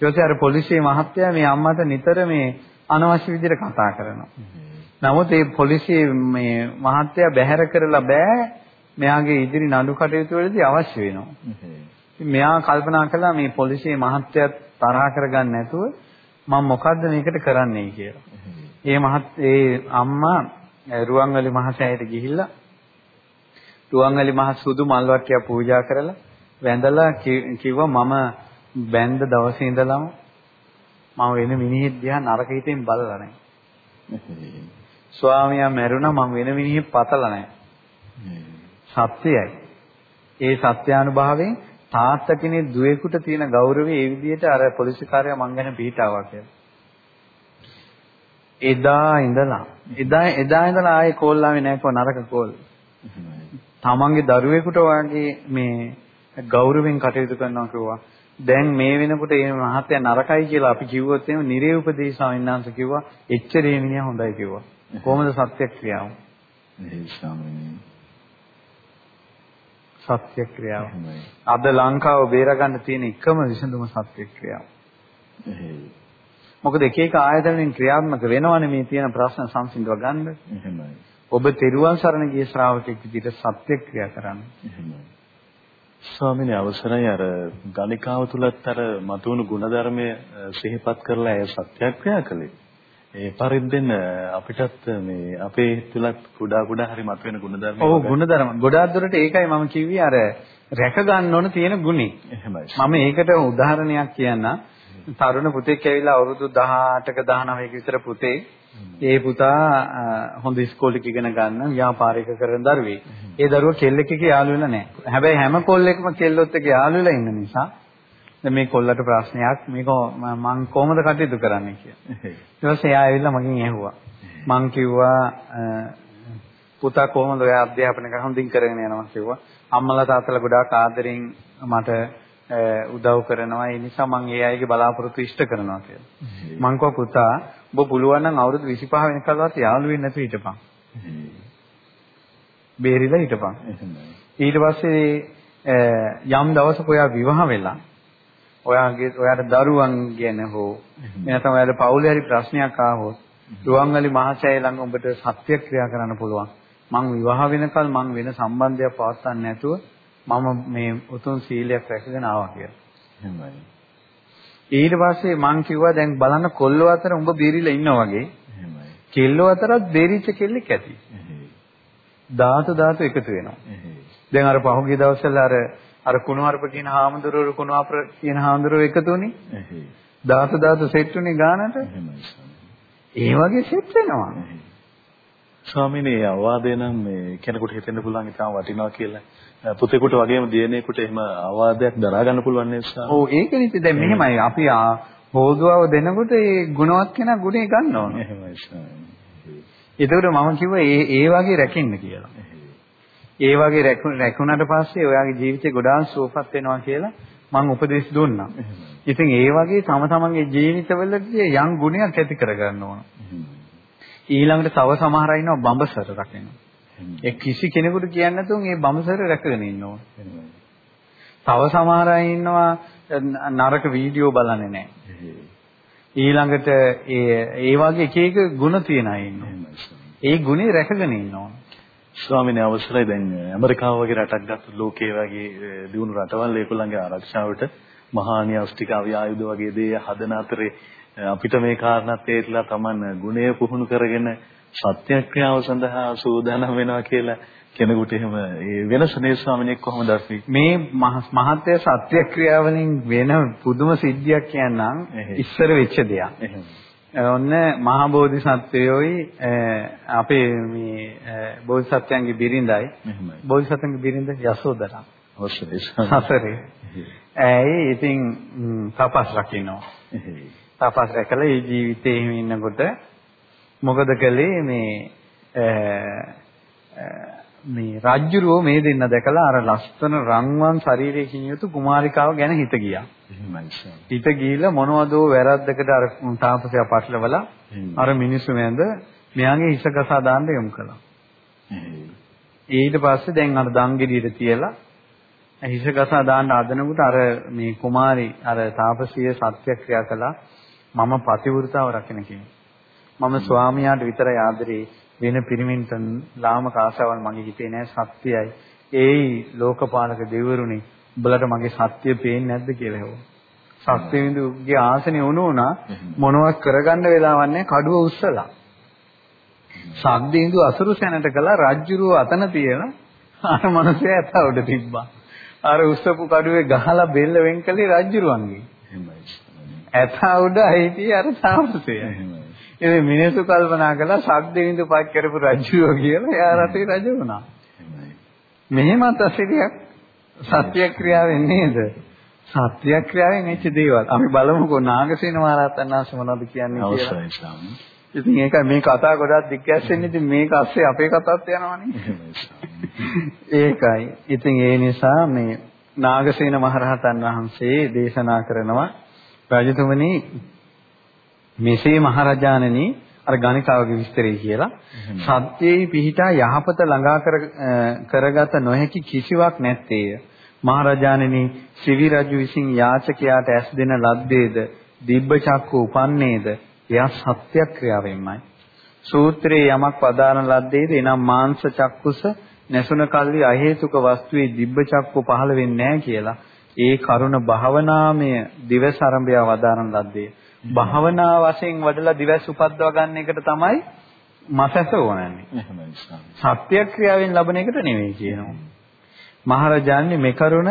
ඊට අර පොලිසියේ මහත්තයා මේ අම්මට නිතර මේ අනවශ්‍ය විදිහට කතා කරනවා. නමුත් මේ පොලිසිය මේ මහත්තයා බැහැර කරලා බෑ මෙයාගේ ඉදිරි නඩු කටයුතු වලදී අවශ්‍ය වෙනවා. මෙයා කල්පනා කළා මේ පොලිසිය මහත්තයා තරහ කරගන්න නැතුව මම මොකද්ද මේකට කරන්නේ කියලා. ඒ මහත් ඒ අම්මා රුවන්වැලි මහසෑයට ගිහිල්ලා රුවන්වැලි මහ සුදු මල් වට්ටිය පූජා කරලා වැඳලා කිව්වා මම බැඳ දවසේ ඉඳලම මම වෙන මිනිහෙක් දිහා නරක හිතෙන් බලලා නැහැ. ස්වාමියා මැරුණා මම වෙන මිනිහෙක් පතලා නැහැ. සත්‍යයයි. ඒ සත්‍යානුභවයෙන් තාත්තා කෙනෙක් දුවේකට තියෙන ගෞරවය ඒ විදිහට අර පොලිසිකාරයා මං ගැන පිටාවා කියලා. එදා ඉඳලා එදා එදා ඉඳලා ආයේ කෝල්ලාවේ නැහැ කො නරක කෝල්. තමන්ගේ දරුවෙකුට වගේ මේ ගෞරවයෙන් කටයුතු කරනවා කිව්වා. දැන් මේ වෙනකොට මේ මහත්ය නරකයි කියලා අපි කිව්වොත් එහෙම නිරේ උපදේශ ස්වාමීන් වහන්සේ කිව්වා එච්චරේ මිනිහා හොඳයි කිව්වා. කොහොමද සත්‍යක්‍රියාව? ඒ ස්වාමීනි. සත්‍යක්‍රියාව. අද ලංකාව බේරගන්න තියෙන එකම විසඳුම සත්‍යක්‍රියාව. මොකද එක එක ආයතනෙන් ක්‍රියාත්මක වෙනවනේ මේ තියෙන ප්‍රශ්න සංසිඳව ගන්න. එහෙමයි. ඔබ තෙරුවන් සරණ ගිය ශ්‍රාවකෙක් විදිහට සත්‍ය ක්‍රියා කරන්න. ස්වාමීන් අවසරයි. අර ගණිකාව තුලත් අර මතුණු ගුණධර්මය සිහිපත් කරලා ඒ සත්‍යක්‍රියා කළේ. ඒ පරිද්දෙන් අපිටත් මේ අපේ තුලත් කුඩා කුඩා හරි මතුවෙන ಗುಣධර්ම ඔව් ಗುಣධර්ම. ගොඩාක් දුරට ඒකයි මම කිව්වේ අර රැක ගන්න ඕන තියෙන ගුණේ එහෙමයි. මම ඒකට උදාහරණයක් කියන්න තරුණ පුතෙක් ඇවිල්ලා අවුරුදු 18ක 19ක විතර පුතේ ඒ පුතා හොඳ ඉස්කෝලේක ඉගෙන ගන්න ව්‍යාපාරික කරන දරුවෙක්. ඒ දරුවා කෙල්ලෙක් එක්ක යාළු වෙලා නැහැ. හැබැයි හැම කොල්ලෙක්ම කෙල්ලොත් එක්ක යාළු වෙලා ඉන්න නිසා දැන් මේ කොල්ලට ප්‍රශ්නයක් මේක මම කොහොමද කටයුතු කරන්නේ කියලා. ඊට පස්සේ එයා ඇවිල්ලා මගෙන් ඇහුවා. මං කිව්වා පුතා කොහොමද ඔය අධ්‍යාපනය හොඳින් කරගෙන යනවා කිව්වා. අම්මලා තාත්තලා ගොඩාක් ආදරෙන් මට උදව් කරනවා. ඒ නිසා මම ඒ අයගේ බලාපොරොත්තු ඉෂ්ට කරනවා කියලා. මං කව පුතා ඔබ පුළුවන් නම් අවුරුදු 25 වෙනකල්වත් යාළු වෙන්නේ නැතුව හිටපන්. බේරිලා හිටපන්. ඊට පස්සේ යම් දවසක ඔයා විවාහ වෙලා ඔයාගේ ඔයාට දරුවන් ගැන හෝ එනතම ඔයාලට පවුලේ හරි ප්‍රශ්නයක් ආවොත් රුවන්වැලි මහසෑය ළඟ ඔබට සත්‍යක්‍රියා කරන්න පුළුවන්. මං විවාහ වෙනකල් මං වෙන සම්බන්ධයක් පවත්වන්නේ නැතුව මම මේ උතුම් සීලයක් රැකගෙන ආවා කියලා. එහෙමයි. ඊට පස්සේ මං කිව්වා දැන් බලන්න කොල්ලෝ අතර උඹ බේරිලා ඉන්නා වගේ. එහෙමයි. කෙල්ලෝ අතරත් බේරිච්ච කෙල්ලෙක් ඇති. ධාතු ධාතු එකතු වෙනවා. දැන් අර පහුගිය දවස්වල අර අර කුණුහරුප කියන හාමුදුරුවෝ කුණුහරුප කියන හාමුදුරුවෝ එකතුනේ. ධාතු ධාතු සෙට් උනේ ගානට. ඒ වගේ සෙට් වෙනවා. ස්වාමීනි අවවාදේ නම් මේ කෙනෙකුට හිතෙන්න පුළුවන් ඉතාම වටිනවා කියලා. පුතේකට වගේම දියණියෙකුට එහෙම අවවාදයක් දරා ගන්න පුළුවන් නේද සර්? ඔව් ඒකනේ දැන් මෙහෙමයි අපි හොදුවව දෙනකොට ඒ ගුණවත් කෙනා ගුණේ ගන්න ඕන. එහෙමයි සර්. ඒකට මම කිව්වා ඒ ඒ වගේ රැකින්න කියලා. ඒ වගේ රැකුණාට පස්සේ ඔයාගේ ජීවිතේ ගොඩාක් සුවපත් වෙනවා කියලා මම උපදෙස් දුන්නා. ඉතින් ඒ වගේ තම තමන්ගේ ජීවිතවලදී යම් ගුණයක් ඇති කරගන්න ඕන. ඊළඟට තව සමහර අය ඉන්නවා බඹසර රකින්න. ඒ කිසි කෙනෙකුට කියන්නේ නැතුව මේ බඹසර රැකගෙන ඉන්න ඕන. තව සමහර අය ඉන්නවා නරක වීඩියෝ බලන්නේ නැහැ. ඊළඟට ඒ ඒ වගේ එක එක ಗುಣ තියන අය ඉන්නවා. ඒ ගුණේ රැකගෙන ඉන්න ඕන. ස්වාමීන් අවසරයි දැන් ඇමරිකාව වගේ රටක් ගත්ත ලෝකයේ වගේ දියුණු රටවල් ඒගොල්ලන්ගේ ආරක්ෂාවට මහා න්‍යෂ්ටික අවිආයුධ වගේ දේ හදන අතරේ අපිට මේ කාරණා තේරිලා Taman ගුණය පුහුණු කරගෙන සත්‍යක්‍රියාව සඳහා සූදානම් වෙනවා කියලා කෙනෙකුට එහෙම ඒ වෙනස නේ ස්වාමීන් කොහොමද අපි මේ මහත්ය සත්‍යක්‍රියාවලින් වෙන පුදුම සිද්ධියක් කියන්නම් ඉස්සර වෙච්ච දෙයක්. ඔන්න මහා බෝධිසත්වයෝයි අපේ මේ බෝධිසත්වයන්ගේ බිරිඳයි. බෝධිසත්වයන්ගේ බිරිඳ යසෝදරා. අවශ්‍යයි. සසරේ. ඇයි ඉතින් තපස් රකින්නවා. තපස් රැකලා මේ ජීවිතේ එහෙම ඉන්නකොට මොකද කළේ? මේ මේ රාජ්‍යරුව මේ දෙන්න දැකලා අර ලස්සන රන්වන් ශරීරයකින් යුතු කුමාරිකාව ගැන හිත ගියා. හිත ගිහිල්ලා මොනවදෝ වැරද්දකට අර තාපසයා පටලවලා අර මිනිස්සු මැද මෙයාගේ හිස ගසා දාන්න යොමු කළා. ඊට පස්සේ දැන් අර දංගෙඩියට තියලා හිස ගසා දාන්න හදනකොට අර මේ කුමාරි අර තාපසිය සත්‍යක්‍රියා කළා මම පතිවෘතාව රකින්න. මම ස්වාමියාට විතරයි ආදරේ වෙන පිරිමින්ට ලාමක ආශාවල් මගේ හිතේ නෑ සත්‍යයි. ඒයි ලෝකපාලක දෙවිවරුනි උඹලට මගේ සත්‍ය පේන්නේ නැද්ද කියලා හෙව්වා. සත්‍යවිඳුගේ ආසනේ වුණ උනා මොනවත් කරගන්න වෙලාවක් නැහැ කඩුව උස්සලා. සද්දේඳු අසුරු සැනට කළා රජ්ජුරුව අතන තියෙන අර මනුස්සයා ඇත්ත උඩ තිබ්බා. අර උස්සපු කඩුවේ ගහලා බෙල්ල වෙන් කළේ රජ්ජුරුවන්ගේ. ඇත්ත උඩ හිටියේ අර තාපසය. ඉතින් මිනිස්සු කල්පනා කළා සද්දේඳු පත් කරපු රජ්ජුරුව කියලා එයා රටේ රජ වුණා. මෙහෙමත් අසිරියක් සත්‍යක්‍රියාවෙන් නේද? සත්‍යක්‍රියාවෙන් වෙච්ච දේවල්. අපි බලමුකෝ නාගසේන මහරහතන් වහන්සේ මොනවද කියන්නේ කියලා. අවශ්‍යයි ස්වාමී. ඉතින් ඒකයි මේ කතා ගොඩක් දිග්ගැස්සෙන්නේ. ඉතින් මේක අස්සේ අපේ කතාවත් යනවනේ. ඒකයි. ඉතින් ඒ නිසා මේ නාගසේන මහරහතන් වහන්සේ දේශනා කරනවා රජතුමනි මෙසේ මහරජාණනි අර ගණිකාවගේ විස්තරය කියලා. සත්‍යයේ පිහිටා යහපත ළඟා කර කරගත නොහැකි කිසිවක් නැත්තේය. මහරජාණනි සිවි රජු විසින් යාචකයාට ඇස් දෙන ලද්දේද දිබ්බ චක්ක උපන්නේද එයා සත්‍යක්‍රියාවෙන්මයි. සූත්‍රයේ යමක් පදාන ලද්දේද එනම් මාංශ චක්කුස නැසුන කල්ලි අහේතුක වස්තුවේ දිබ්බ චක්කු පහළ වෙන්නේ නැහැ කියලා ඒ කරුණ භාවනාමය දිවස ආරම්භය වදාරන ලද්දේ භාවනා වශයෙන් වඩලා දිවස් උපද්දවා ගන්න එකට තමයි මසස ඕනන්නේ. සත්‍යක්‍රියාවෙන් ලබන එකට නෙවෙයි කියනවා. මහරජාණන් මේ කරුණ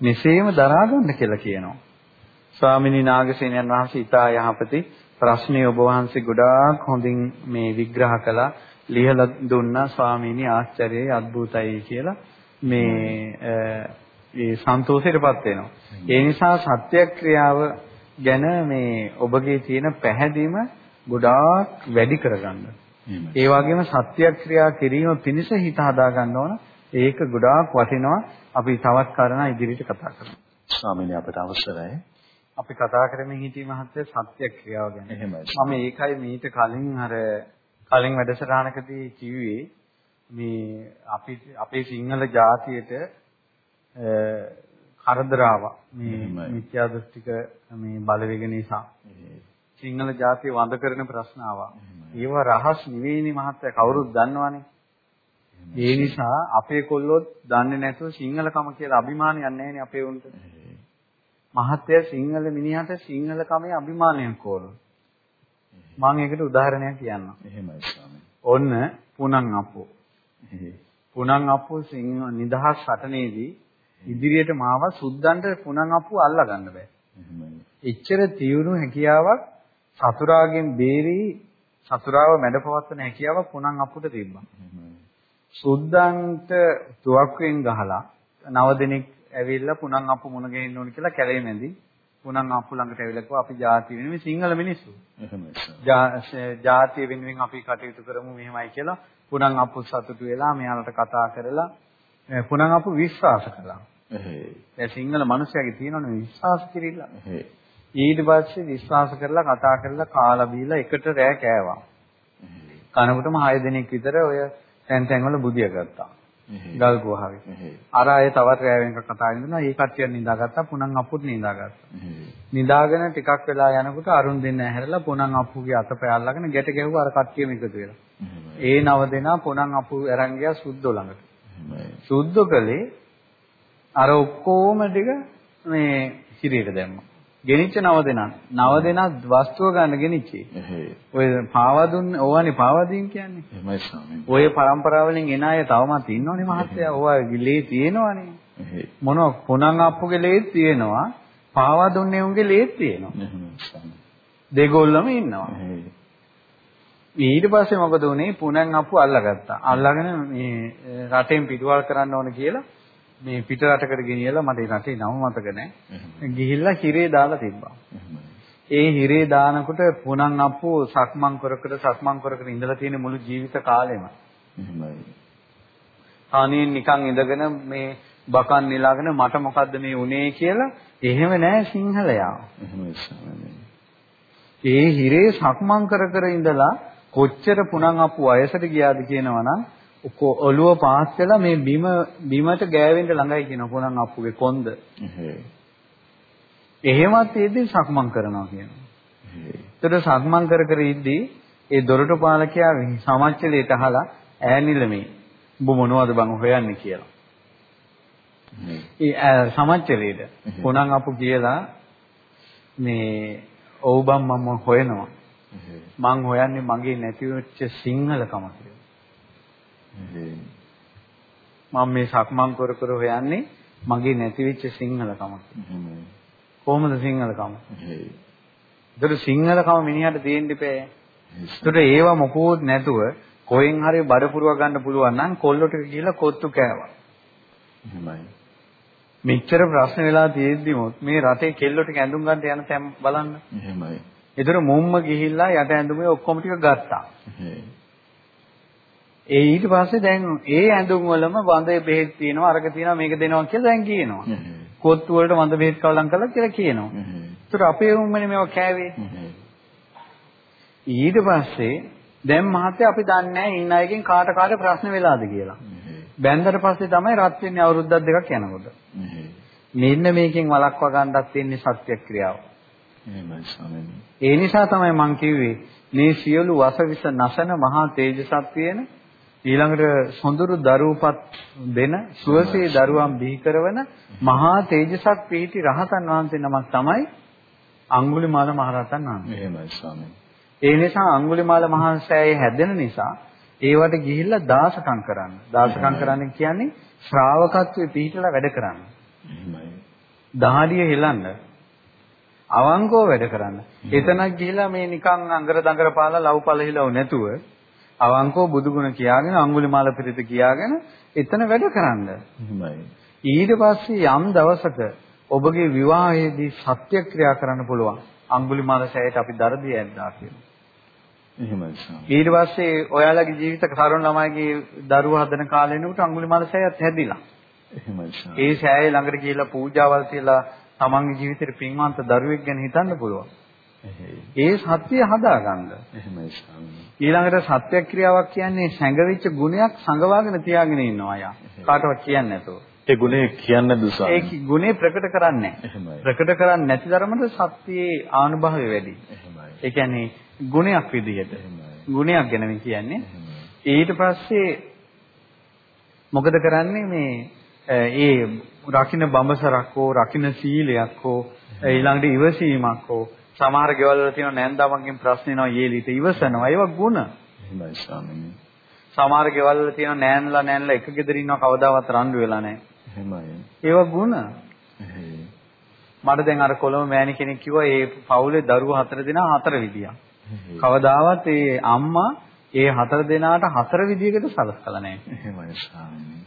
මෙසේම දරා ගන්න කියලා කියනවා. ස්වාමිනී නාගසේනයන් වහන්සේ ඊතා යහපති ප්‍රශ්නේ ඔබ වහන්සේ ගොඩාක් හොඳින් මේ විග්‍රහ කළා. ලියලා දුන්නා ස්වාමීනි ආශ්චර්යයි අద్భుතයි කියලා මේ ඒ සන්තෝෂයටපත් වෙනවා. ඒ නිසා සත්‍යක්‍රියාව ගැන මේ ඔබගේ තියෙන පැහැදීම ගොඩාක් වැඩි කරගන්න. ඒ වගේම සත්‍යක්‍රියා කිරීම පිණිස හිත හදා ගන්න ඕන. ඒක ගොඩාක් වටිනවා. අපි තවත් කාරණා ඉදිරියට කතා කරමු. ස්වාමීනි අපට අවසරයි. අපි කතා කරමින් හිටියේ මහත්තයා සත්‍යක්‍රියාව ගැන. එහෙමයි. මම ඒකයි මීට කලින් අර කලින් වැඩසටහනකදී කිව්වේ මේ අපි අපේ සිංහල ජාතියට කරදර ආවා. මේ මිත්‍යා දෘෂ්ටික මේ බලවේග නිසා. සිංහල ජාතිය වඳ කරන ප්‍රශ්න ආවා. ඒව රහස් නෙවෙයිනි මහත්තයා කවුරුත් දන්නවනේ. ඒ නිසා අපේ කොල්ලොත් දන්නේ නැතුව සිංහලකම කියලා අභිමානයක් නැහැනේ අපේ උන්ට. මහත්තයා සිංහල මිනිහට සිංහලකමේ අභිමානයක් ඕන. මම ඒකට උදාහරණයක් කියන්නම්. එහෙමයි ස්වාමී. ඔන්න පුණන් අපෝ. පුණන් අපෝ සිංහ නිදහස් සටනේදී ඉදිරියට මාව සුද්දන්ට පුණන් අප්පුව අල්ලා ගන්න බෑ. එච්චර තියුණු හැකියාවක් සතුරාගෙන් බේරී සතුරාව මැඩපවත්වන හැකියාව පුණන් අප්පුට තිබ්බා. සුද්දන්ට තුවක්කුවෙන් ගහලා නව දිනක් ඇවිල්ලා පුණන් අප්පු මුණ ගැහෙන්න ඕන කියලා කැලේ මැදි පුණන් අප්පු ළඟට ඇවිල්ලා කිව්වා අපි ජාතිය වෙනුවෙන් සිංහල මිනිස්සු. ජාතිය වෙනුවෙන් අපි කටයුතු කරමු මෙහෙමයි කියලා පුණන් අප්පු සතුටු වෙලා මෙයාලට කතා කරලා පුණන් අප්පු විශ්වාස කළා. දැන් සිංහල මිනිස්යාගේ තියෙනවනේ විශ්වාස කිරිල්ල. ඊට පස්සේ විශ්වාස කරලා කතා කරලා කාලා බීලා එකට රෑ කෑවා. කනකොටම 6 දිනක් විතර ඔය තැන් තැන් වල බුදිය ගත්තා. ගල් ගුහාවේ. අර අය තවත් රෑ වෙනක කතා කරනවා. ඒ කට්ටිය නිදාගත්තා. පුණන් අප්පුත් නිදාගත්තා. නිදාගෙන ටිකක් වෙලා යනකොට අරුන් දෙන්න ඇහැරලා පුණන් අප්පුගේ අතපය අල්ලගෙන ගැට ගැහුවා අර කට්ටියම එකතු වෙලා. ඒ නව දෙනා පුණන් අප්පු අරන් ගියා සුද්ධෝ ළඟට. සුද්ධෝ කලේ අර ඔක්කොම ටික මේ හිරියට දැම්මා. ගෙනිච්ච නව දෙනා. නව දෙනා වස්තුව ගන්න ගෙනිච්චේ. ඔය පාවා දුන්න ඕවනේ පාවා දීන් කියන්නේ. එහෙමයි ස්වාමීනි. ඔය પરම්පරාව වලින් එන අය තවමත් ඉන්නෝනේ මහත්තයා. ඕවා ලේ තියෙනවනේ. මොනවා පුණන් අප්පුගේ ලේත් තියෙනවා. පාවා දුන්නේ උන්ගේ ලේත් තියෙනවා. දෙගොල්ලම ඉන්නවා. ඊට පස්සේ මොකද උනේ පුණන් අප්පු අල්ලගත්තා. අල්ලගෙන මේ රටෙන් පිටවල් කරන්න ඕන කියලා මේ පිට රටකට ගෙනියලා මට ඒ රටේ නම මතක නැහැ. ගිහිල්ලා හිරේ දාලා තිබ්බා. ඒ හිරේ දානකොට පුණන් අප්පු සක්මන් කර කර සක්මන් කර කර ඉඳලා තියෙන මුළු ජීවිත කාලෙම. අනේ නිකන් ඉඳගෙන මේ බකන් නිලාගෙන මට මොකද්ද මේ උනේ කියලා එහෙම නෑ සිංහලයා. ඒ හිරේ සක්මන් කර කර ඉඳලා කොච්චර පුණන් අප්පු වයසට ගියාද කියනවනම් ඔළුව පාස් වෙලා මේ බිම බිමට ගෑවෙන්න ළඟයි කියන පුණන් අප්පුගේ කොන්ද. එහෙමත් ඒදී සක්මන් කරනවා කියනවා. ඒතර සක්මන් කර කර ඉද්දී ඒ දොරටු පාලකයා සමච්චලයට අහලා ඈනිලමේ උඹ මොනවද බං හොයන්නේ කියලා. ඒ සමච්චලේට පුණන් අප්පු කියලා මේ ඔව් බං මම හොයනවා. මං හොයන්නේ මගේ නැති වෙච්ච සිංහලකම කියලා. මම මේ සක්මන් කර කර හොයන්නේ මගේ නැති වෙච්ච සිංහලකම. එහෙමයි. කොහොමද සිංහලකම? ඒතර සිංහලකම මිනිහට තියෙන්න ඉපේ. ඒතර ඒව මොකෝත් නැතුව කොහෙන් හරි බඩ පුරව ගන්න පුළුවන් නම් කොල්ලෝ ටික ගිහලා කොත්තු කෑවා. එහෙමයි. මෙච්චර ප්‍රශ්න වෙලා තියෙද්දිම මේ රටේ කෙල්ලෝ ටික ඇඳුම් ගන්න යන තැන් බලන්න. එහෙමයි. ඒතර මුම්ම ගිහිල්ලා යට ඇඳුමේ ඔක්කොම ටික ගත්තා. එහෙයි. ඒ ඊට පස්සේ දැන් ඒ ඇඳුම් වලම වඳේ බෙහෙත් තියෙනවා අරක තියෙනවා මේක දෙනවා කියලා දැන් කියනවා. කොත්තු වලට වඳ බෙහෙත් කවලම් කළා කියලා කියනවා. ඒතර අපේ උම්මනේ මේවා කෑවේ. ඊට පස්සේ දැන් මහත්තයා අපි දන්නේ ඉන්න අයගෙන් කාට කාට ප්‍රශ්න වෙලාද කියලා. බැන්දට පස්සේ තමයි රත් වෙන්නේ අවුරුද්දක් දෙකක් යනකොට. මෙන්න මේකෙන් වළක්වා ගන්නත් තියෙන්නේ සත්‍යක්‍රියාව. ඒ නිසා තමයි මම කිව්වේ මේ සියලු වසවිස නැසන මහා තේජසක් තියෙන ඊළඟට සොඳුරු දරුවපත් දෙන සුවසේ දරුවන් බිහි කරන මහා තේජසක් පිහිටි රහතන් වහන්සේ නමක් තමයි අඟුලිමාල මහරහතන් වහන්සේ. එහෙමයි ස්වාමීනි. ඒ නිසා අඟුලිමාල මහසෑයේ හැදෙන නිසා ඒවට ගිහිල්ලා දාසකම් කරන්න. දාසකම් කරන්න කියන්නේ ශ්‍රාවකත්වයේ පිහිටලා වැඩ කරන්න. එහෙමයි. දහඩිය හෙලන්න. අවංකව වැඩ කරන්න. එතනක් ගිහිලා මේ නිකන් අඟර දඟර පාලා ලව්පල හිලව නැතුව අවංකව බුදුගුණ කියාගෙන අඟුලිමාල පිරිත කියාගෙන එතන වැඩ කරන්න. එහෙමයි. ඊට පස්සේ යම් දවසක ඔබගේ විවාහයේදී සත්‍යක්‍රියා කරන්න පුළුවන්. අඟුලිමාල සෑයට අපි දරදී ඇද්දා කියනවා. එහෙමයි ස්වාමීනි. ඊට පස්සේ ඔයාලගේ ජීවිත තරුණ ළමයිගේ දරුවා හදන කාලේ නෙකට අඟුලිමාල සෑයත් හැදිලා. එහෙමයි ස්වාමීනි. ඒ සෑයේ ළඟට ගිහිල්ලා පූජාවල් තියලා තමන්ගේ ජීවිතේට පින්වන්ත දරුවෙක් ගැන හිතන්න පුළුවන්. ඒ සත්‍ය හදාගන්න. එහෙමයි ස්වාමීනි. ඊළඟට සත්‍යක්‍රියාවක් කියන්නේ සංගවිච්ච ගුණයක් සංගවාගෙන තියාගෙන ඉන්නවා අය. කාටවත් කියන්නේ නැතුව. ඒ ගුණය කියන්න ඒ දුසාමීනි. ගුණේ ප්‍රකට කරන්නේ නැහැ. ප්‍රකට කරන්නේ නැති ධර්මද සත්‍යයේ ආනුභාවය වැඩි. එහෙමයි. ඒ කියන්නේ ගුණයක් විදිහට. ගුණයක් ගැන මේ කියන්නේ. ඊට පස්සේ මොකද කරන්නේ මේ ඒ රකින්න බඹසරක් හෝ රකින්න සීලයක් හෝ ඊළඟට ඉවසීමක් හෝ සමහර ගෙවල් වල තියෙන නැන්දාමකින් ප්‍රශ්න එනවා ඊළීට ඉවසනවා ඒවා ಗುಣ එහෙමයි ස්වාමීනි. සමහර ගෙවල් වල තියෙන නෑන්ලා නෑන්ලා එක ගෙදර ඉන්නවා කවදාවත් රණ්ඩු වෙලා නැහැ එහෙමයි. ඒවා ಗುಣ එහෙයි. මට දැන් අර කොළඹ මෑණි කෙනෙක් කිව්වා ඒ පවුලේ දරුවෝ හතර දෙනා හතර විදියක් එහෙයි. කවදාවත් ඒ අම්මා ඒ හතර දෙනාට හතර විදියකට සලකලා නැහැ එහෙමයි ස්වාමීනි.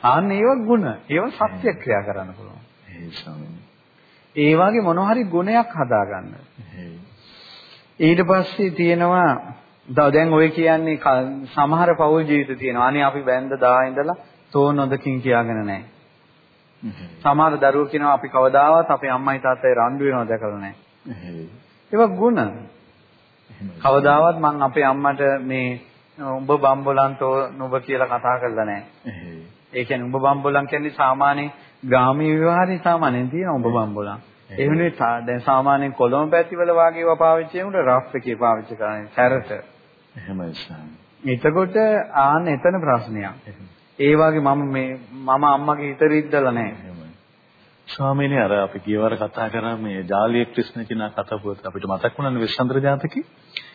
ආන්න ඒවා ಗುಣ ඒවා සත්‍යක්‍රියා කරන්න පුළුවන් එහෙයි ස්වාමීනි. ඒ වගේ මොන හරි ගුණයක් හදාගන්න. එහෙයි. ඊට පස්සේ තියෙනවා දැන් ඔය කියන්නේ සමහර පෞල් ජීවිත තියෙනවා. අනේ අපි බැඳ දා ඉඳලා තෝ නොදකින් කියාගෙන නැහැ. එහෙයි. සමහර දරුවෝ කියනවා අපි කවදාවත් අපේ අම්මයි තාත්තයි රණ්ඩු වෙනව දැකලා නැහැ. එහෙයි. ඒවා ಗುಣ. එහෙමයි. කවදාවත් මං අපේ අම්මට මේ උඹ බම්බලන්තෝ නුඹ කියලා කතා කරලා නැහැ. එහෙයි. ඒ කියන්නේ උඹ බම්බලන් කියන්නේ සාමාන්‍ය ග්‍රාමීය විවහාරේ සාමාන්‍යයෙන් තියෙන උඹ බම්බලන්. ඒ වෙනුවේ දැන් සාමාන්‍යයෙන් කොළඹ පැතිවල වාගේ ඒවා පාවිච්චි කරනකොට රෆ් එකේ පාවිච්චි කරන්නේ සැරට. එහෙමයි ස්වාමීනි. එතකොට ආන්න එතන ප්‍රශ්නයක්. ඒ වගේ මම මේ මම අම්මගේ හිත රිද්දලා නැහැ. ස්වාමීනි අර අපි ගියවර කතා කරා මේ ජාලිය ක්‍රිෂ්ණ කියන කතාපුවත අපිට මතක් වුණානේ විශ්වන්තර ජාතකේ.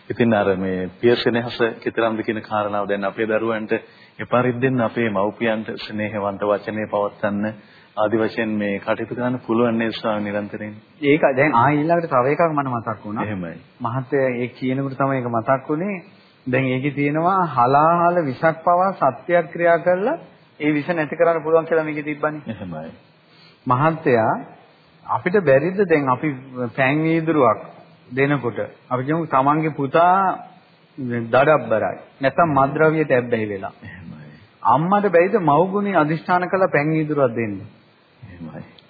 ඉතින් අර මේ පියසෙනෙහස කිතරම්ද කියන කාරණාව දැන් අපේ දරුවන්ට එපරිද්දෙන් අපේ මව්පියන්ට ස්නේහවන්ත වචනේ පවත්වන්න ආදි වශයෙන් මේ කටයුතු කරන්න පුළුවන් නේද ස්වාමී නිරන්තරයෙන්. ඒක දැන් ආ ඊළඟට තව එකක් මට මතක් වුණා. එහෙමයි. මහත්තයා ඒ කියනකොට තමයි ඒක මතක් වුණේ. දැන් ඒකේ තියෙනවා හලාහල විසක් පවා සත්‍යක්‍රියා කරලා ඒ විස නැති කරන්න පුළුවන් කියලා මේකේ තිබ්බනේ. එහෙමයි. මහත්තයා අපිට බැරිද දැන් අපි පෑන් වීදුරුවක් දෙනකොට අපි කියමු තමන්ගේ පුතා දඩබ්බරයි නැත්නම් මද්ද්‍රව්‍යයට ඇබ්බැහි වෙලා අම්මට බැයිද මව්ගුණේ අදිෂ්ඨාන කළ පෑන් වීදුරුවක් දෙන්න එහෙමයි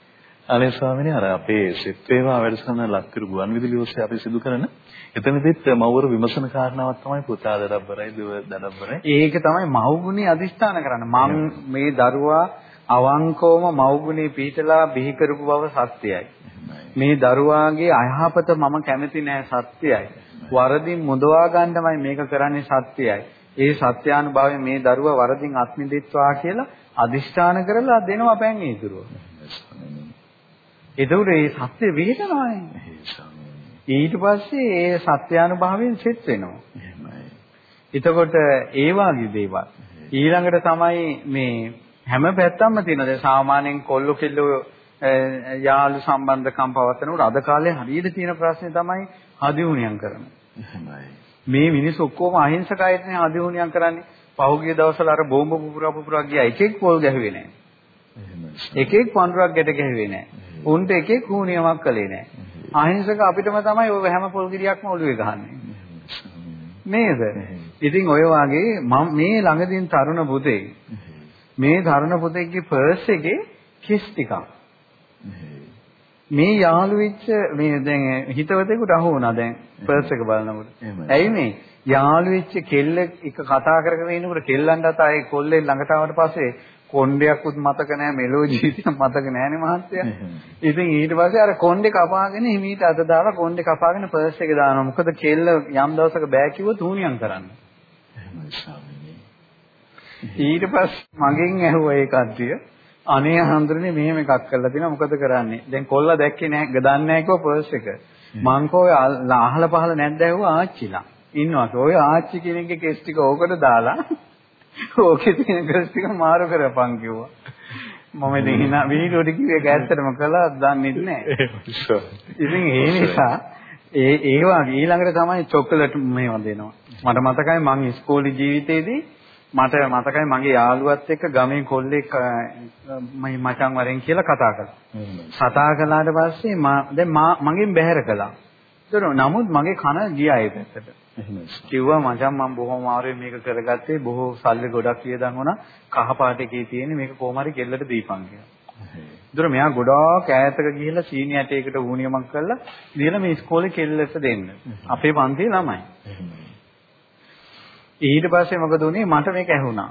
අනේ ස්වාමීනි අර අපේ සිත් වේවා වැඩසටහන ලක්කරු ගුවන් විදුලි ඔස්සේ අපි සිදු කරන එතනදිත් මව්වරු විමසන කාරණාවක් තමයි පුතා දඩබ්බරයි දුව දඩබ්බරයි ඒක තමයි මව්ගුණේ අදිෂ්ඨාන කරන්න මම මේ දරුවා අවංකවම මව්ගුණේ පිහිටලා බිහි කරපු බව සත්‍යයි. මේ දරුවාගේ අයහපත මම කැමති නෑ සත්‍යයි. වරදින් මුදවා ගන්නමයි මේක කරන්නේ සත්‍යයි. ඒ සත්‍යානුභවයෙන් මේ දරුවා වරදින් අත්මිදෙත්වා කියලා අදිෂ්ඨාන කරලා දෙනවා පෑන් ඉතුරුව. එතකොට මේ සත්‍ය විහිදනවානේ. ඊට පස්සේ ඒ සත්‍යානුභවයෙන් සෙට් වෙනවා. එතකොට ඒ වගේ දේවල් ඊළඟට තමයි මේ හැම පැත්තක්ම තියෙනවා. දැන් සාමාන්‍යයෙන් කොල්ල කෙල්ලෝ යාළු සම්බන්ධකම් පවත්නකොට අද කාලේ හරියට තියෙන ප්‍රශ්නේ තමයි හදිවුණියම් කරන. මේ මිනිස්සු ඔක්කොම අහිංසකයිනේ හදිවුණියම් කරන්නේ. පහුගිය දවස්වල අර බෝම්බ පුපුරා පුපුරා ගියා එකෙක් පොල් ගැහුවේ නැහැ. එකෙක් පඳුරක් ගැට ගැහුවේ නැහැ. උන්ට එකෙක් හුණියමක් කළේ නැහැ. අහිංසක අපිටම තමයි ඔය හැම පොල් ගිරියක්ම ඔළුවේ ගහන්නේ. නේද? ඉතින් ඔය වගේ මම මේ ළඟදීන් තරුණ පුතේ මේ තරුණ පුතෙක්ගේ පර්ස් එකේ කිස් ටිකක්. මේ යාළු වෙච්ච මේ දැන් හිතවතෙකුට අහු වුණා දැන් පර්ස් එක බලනකොට. ඇයි මේ යාළු වෙච්ච කෙල්ල එක කතා කර කර ඉන්නකොට කෙල්ලන්ට ආයේ කොල්ලේ ළඟට ආවට පස්සේ කොණ්ඩයක්වත් මතක නැහැ මෙලෝ ජීවිතය මතක නැහැනේ මහත්තයා. ඉතින් ඊට පස්සේ අර කොණ්ඩේ කපාගෙන හිමීට අත දාලා කොණ්ඩේ කපාගෙන පර්ස් එක දානවා. මොකද කෙල්ල යම් දවසක බෑ කිව්වොත් ඌනියම් කරන්න. එහෙමයි ඊට පස්සේ මගෙන් ඇහුවා ඒ කට්ටිය අනේ හඳුරන්නේ මෙහෙම එකක් කරලා තිනවා මොකද කරන්නේ? දැන් කොල්ලා දැක්කේ නැහැ. ගදන්නේ නැහැ කිව්ව පර්ස් එක. මං කෝ අහල පහල නැද්ද? ඇහුවා ආච්චිලා. ඉන්නවා. ඔය ආච්චි කෙනෙක්ගේ කෙස් ටික ඕකට දාලා ඕකේ තියෙන කෙස් ටික මාරු කරපන් කිව්වා මම ඉතින් හිනා වීඩියෝ ටික කිව්වේ ඇත්තටම කළා දන්නේ නැහැ ඉතින් ඒ නිසා ඒ ඒ වගේ ඊළඟට තමයි චොකලට් මේවා දෙනවා මට මතකයි මං ඉස්කෝලේ ජීවිතේදී මට මතකයි මගේ යාළුවත් එක්ක ගමේ කොල්ලෙක් මම මචං වරෙන් කියලා කතා කළා. කතා කළාට පස්සේ දැන් මගෙන් බැහැර කළා. ඒතර නමුත් මගේ කන ගියා ඒ පැත්තට. කිව්වා මචං මම බොහොම අමාරුවෙන් මේක කරගත්තේ බොහෝ සල්ලි ගොඩක් වියදම් වුණා. කහ පාට එකේ තියෙන්නේ මේක කොහොම හරි කෙල්ලට දීපන් කියලා. මෙයා ගොඩාක් ඈතක ගිහිල්ලා සීනි ඇටයකට වුණියමක් කරලා දීලා මේ ඉස්කෝලේ කෙල්ලට දෙන්න. අපේ පන්තියේ ළමයි. ඊට පස්සේ මොකද උනේ මට මේක ඇහුණා.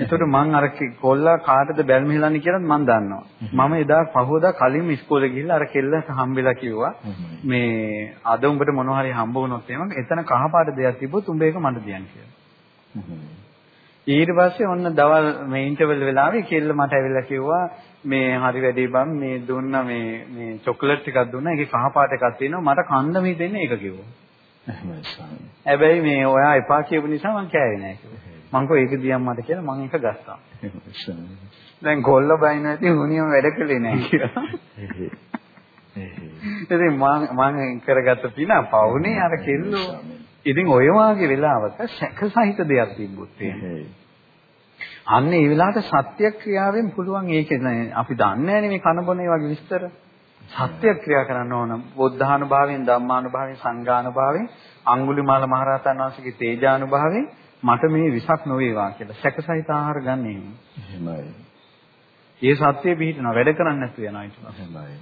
එතකොට මං අර කොල්ලා කාටද බැල්ම හිලන්නේ කියලාත් මං දන්නවා. මම එදා පහවදා කලින් ඉස්කෝලේ ගිහිල්ලා අර කෙල්ලට හම්බෙලා කිව්වා මේ අද උඹට මොනවා හරි හම්බ වුණොත් එහෙම එතන කහපාට දෙයක් තිබ්බොත් උඹ ඒක මට දියන් කියලා. ඊට පස්සේ ඔන්න දවල් මේ ඉන්ටර්වල් වෙලාවේ කෙල්ල මට ඇවිල්ලා කිව්වා මේ හරි වැඩේ බං මේ දුන්න මේ මේ චොකලට් ටිකක් දුන්නා ඒකේ කහපාට එකක් තියෙනවා මට කන්න මේ දෙන්නේ ඒක කිව්වා. හැබැයි මේ ඔයා එපා කියපු නිසා මං කෑවේ නෑ කිව්වා. මං කෝ ඒක දියම් මට කියලා මං ඒක ගත්තා. දැන් ගොල්ල බයින ඇති හුනියම වැඩ කළේ නෑ කියලා. ඉතින් මං මං කරගත්ත පින පවුනේ අර කෙල්ලෝ. ඉතින් ඔය වාගේ වෙලාවක සැකසහිත දෙයක් තිබ්බොත් අන්න ඒ වෙලාවට සත්‍ය ක්‍රියාවෙන් පුළුවන් ඒක අපි දන්නේ නැහැ මේ කන බොන ඒ වගේ විස්තර. සත්‍ය ක්‍රියා කරන්න ඕන බුද්ධානුභාවයෙන් ධම්මානුභාවයෙන් සංඝානුභාවයෙන් අඟුලිමාල මහරහතන් වහන්සේගේ තේජානුභාවයෙන් මට මේ විසක් නොවේවා කියලා සැකසහිත ආහාර ගන්න එහෙමයි. ඒ සත්‍ය පිළිහිටන වැඩ කරන්නේ නැතු වෙනවා ඊට පස්සේ.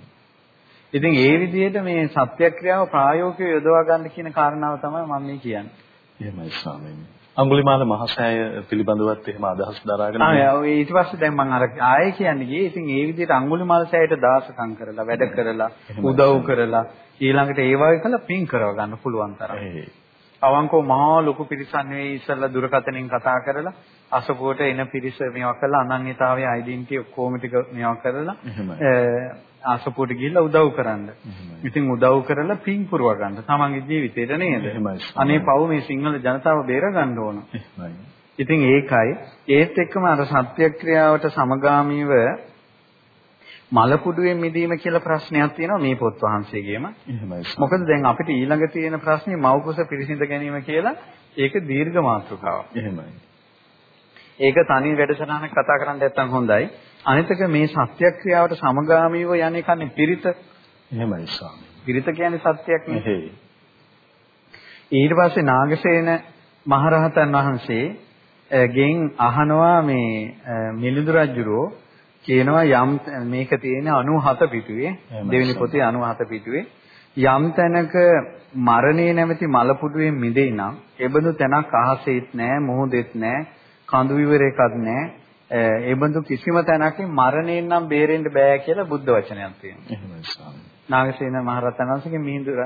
ඉතින් ඒ විදිහට මේ සත්‍යක්‍රියාව ප්‍රායෝගිකව යොදවා ගන්න කියන කාරණාව තමයි මම මේ කියන්නේ. එහෙමයි ස්වාමීනි. අඟුලිමාල මහසෑය පිළිබඳවත් එහෙම අදහස් දරාගෙන ආ ඊට පස්සේ දැන් මම අර ආයේ කියන්නේ ගියේ ඉතින් ඒ විදිහට අඟුලිමාල සෑයට දාසකම් කරලා වැඩ කරලා උදව් කරලා ඊළඟට ඒ වගේ කළා පින් කරව ගන්න පුළුවන් තරම් අවංකව මහා ලොකු පිරිසක් නෙවෙයි ඉස්සෙල්ලා දුරකථනයෙන් කතා කරලා අසපුවට එන පිරිස මේවා කරලා අනන්‍යතාවයේ ඩෙන්ටිටි ඔක්කොම ටික මේවා කරලා අසපුවට ගිහිල්ලා උදව් කරන්න. ඉතින් උදව් කරලා පින් පුරව ගන්න. තමන්ගේ ජීවිතේට නේද? අනේ පව් මේ සිංහල ජනතාව බේර ගන්න ඕන. ඉතින් ඒකයි ඒත් එක්කම අර සත්‍යක්‍රියාවට සමගාමීව මලකුඩුවෙන් මිදීම කියලා ප්‍රශ්නයක් තියෙනවා මේ පොත් වහන්සේගේම. එහෙමයි. මොකද දැන් අපිට ඊළඟ තියෙන ප්‍රශ්නේ මව්කුස පිරිසිඳ ගැනීම කියලා ඒක දීර්ඝ මාතෘකාවක්. එහෙමයි. ඒක තනි වැඩසටහනක් කතා කරන්න නැත්තම් හොඳයි. අනිතක මේ සත්‍යක්‍රියාවට සමගාමීව යන්නේ කන්නේ පිරිත. එහෙමයි ස්වාමී. පිරිත කියන්නේ සත්‍යයක් නේ. ඊට පස්සේ නාගසේන මහරහතන් වහන්සේ ගෙන් අහනවා මේ මිලිඳු රජුරෝ කියනවා යම් මේක තියෙන 97 පිටුවේ දෙවෙනි පොතේ 97 පිටුවේ. යම් තැනක මරණේ නැමැති මලපුඩුවෙන් මිදෙයි නම් ඒබඳු තැනක් අහසෙත් නැහැ මොහොතෙත් නැහැ කඳු විවරයක්වත් නැහැ ඒබඳු කිසිම තැනකින් මරණයෙන් නම් බේරෙන්න බෑ කියලා බුද්ධ වචනයක් තියෙනවා. එහෙමයි නාගසේන මහරහතන් වහන්සේගේ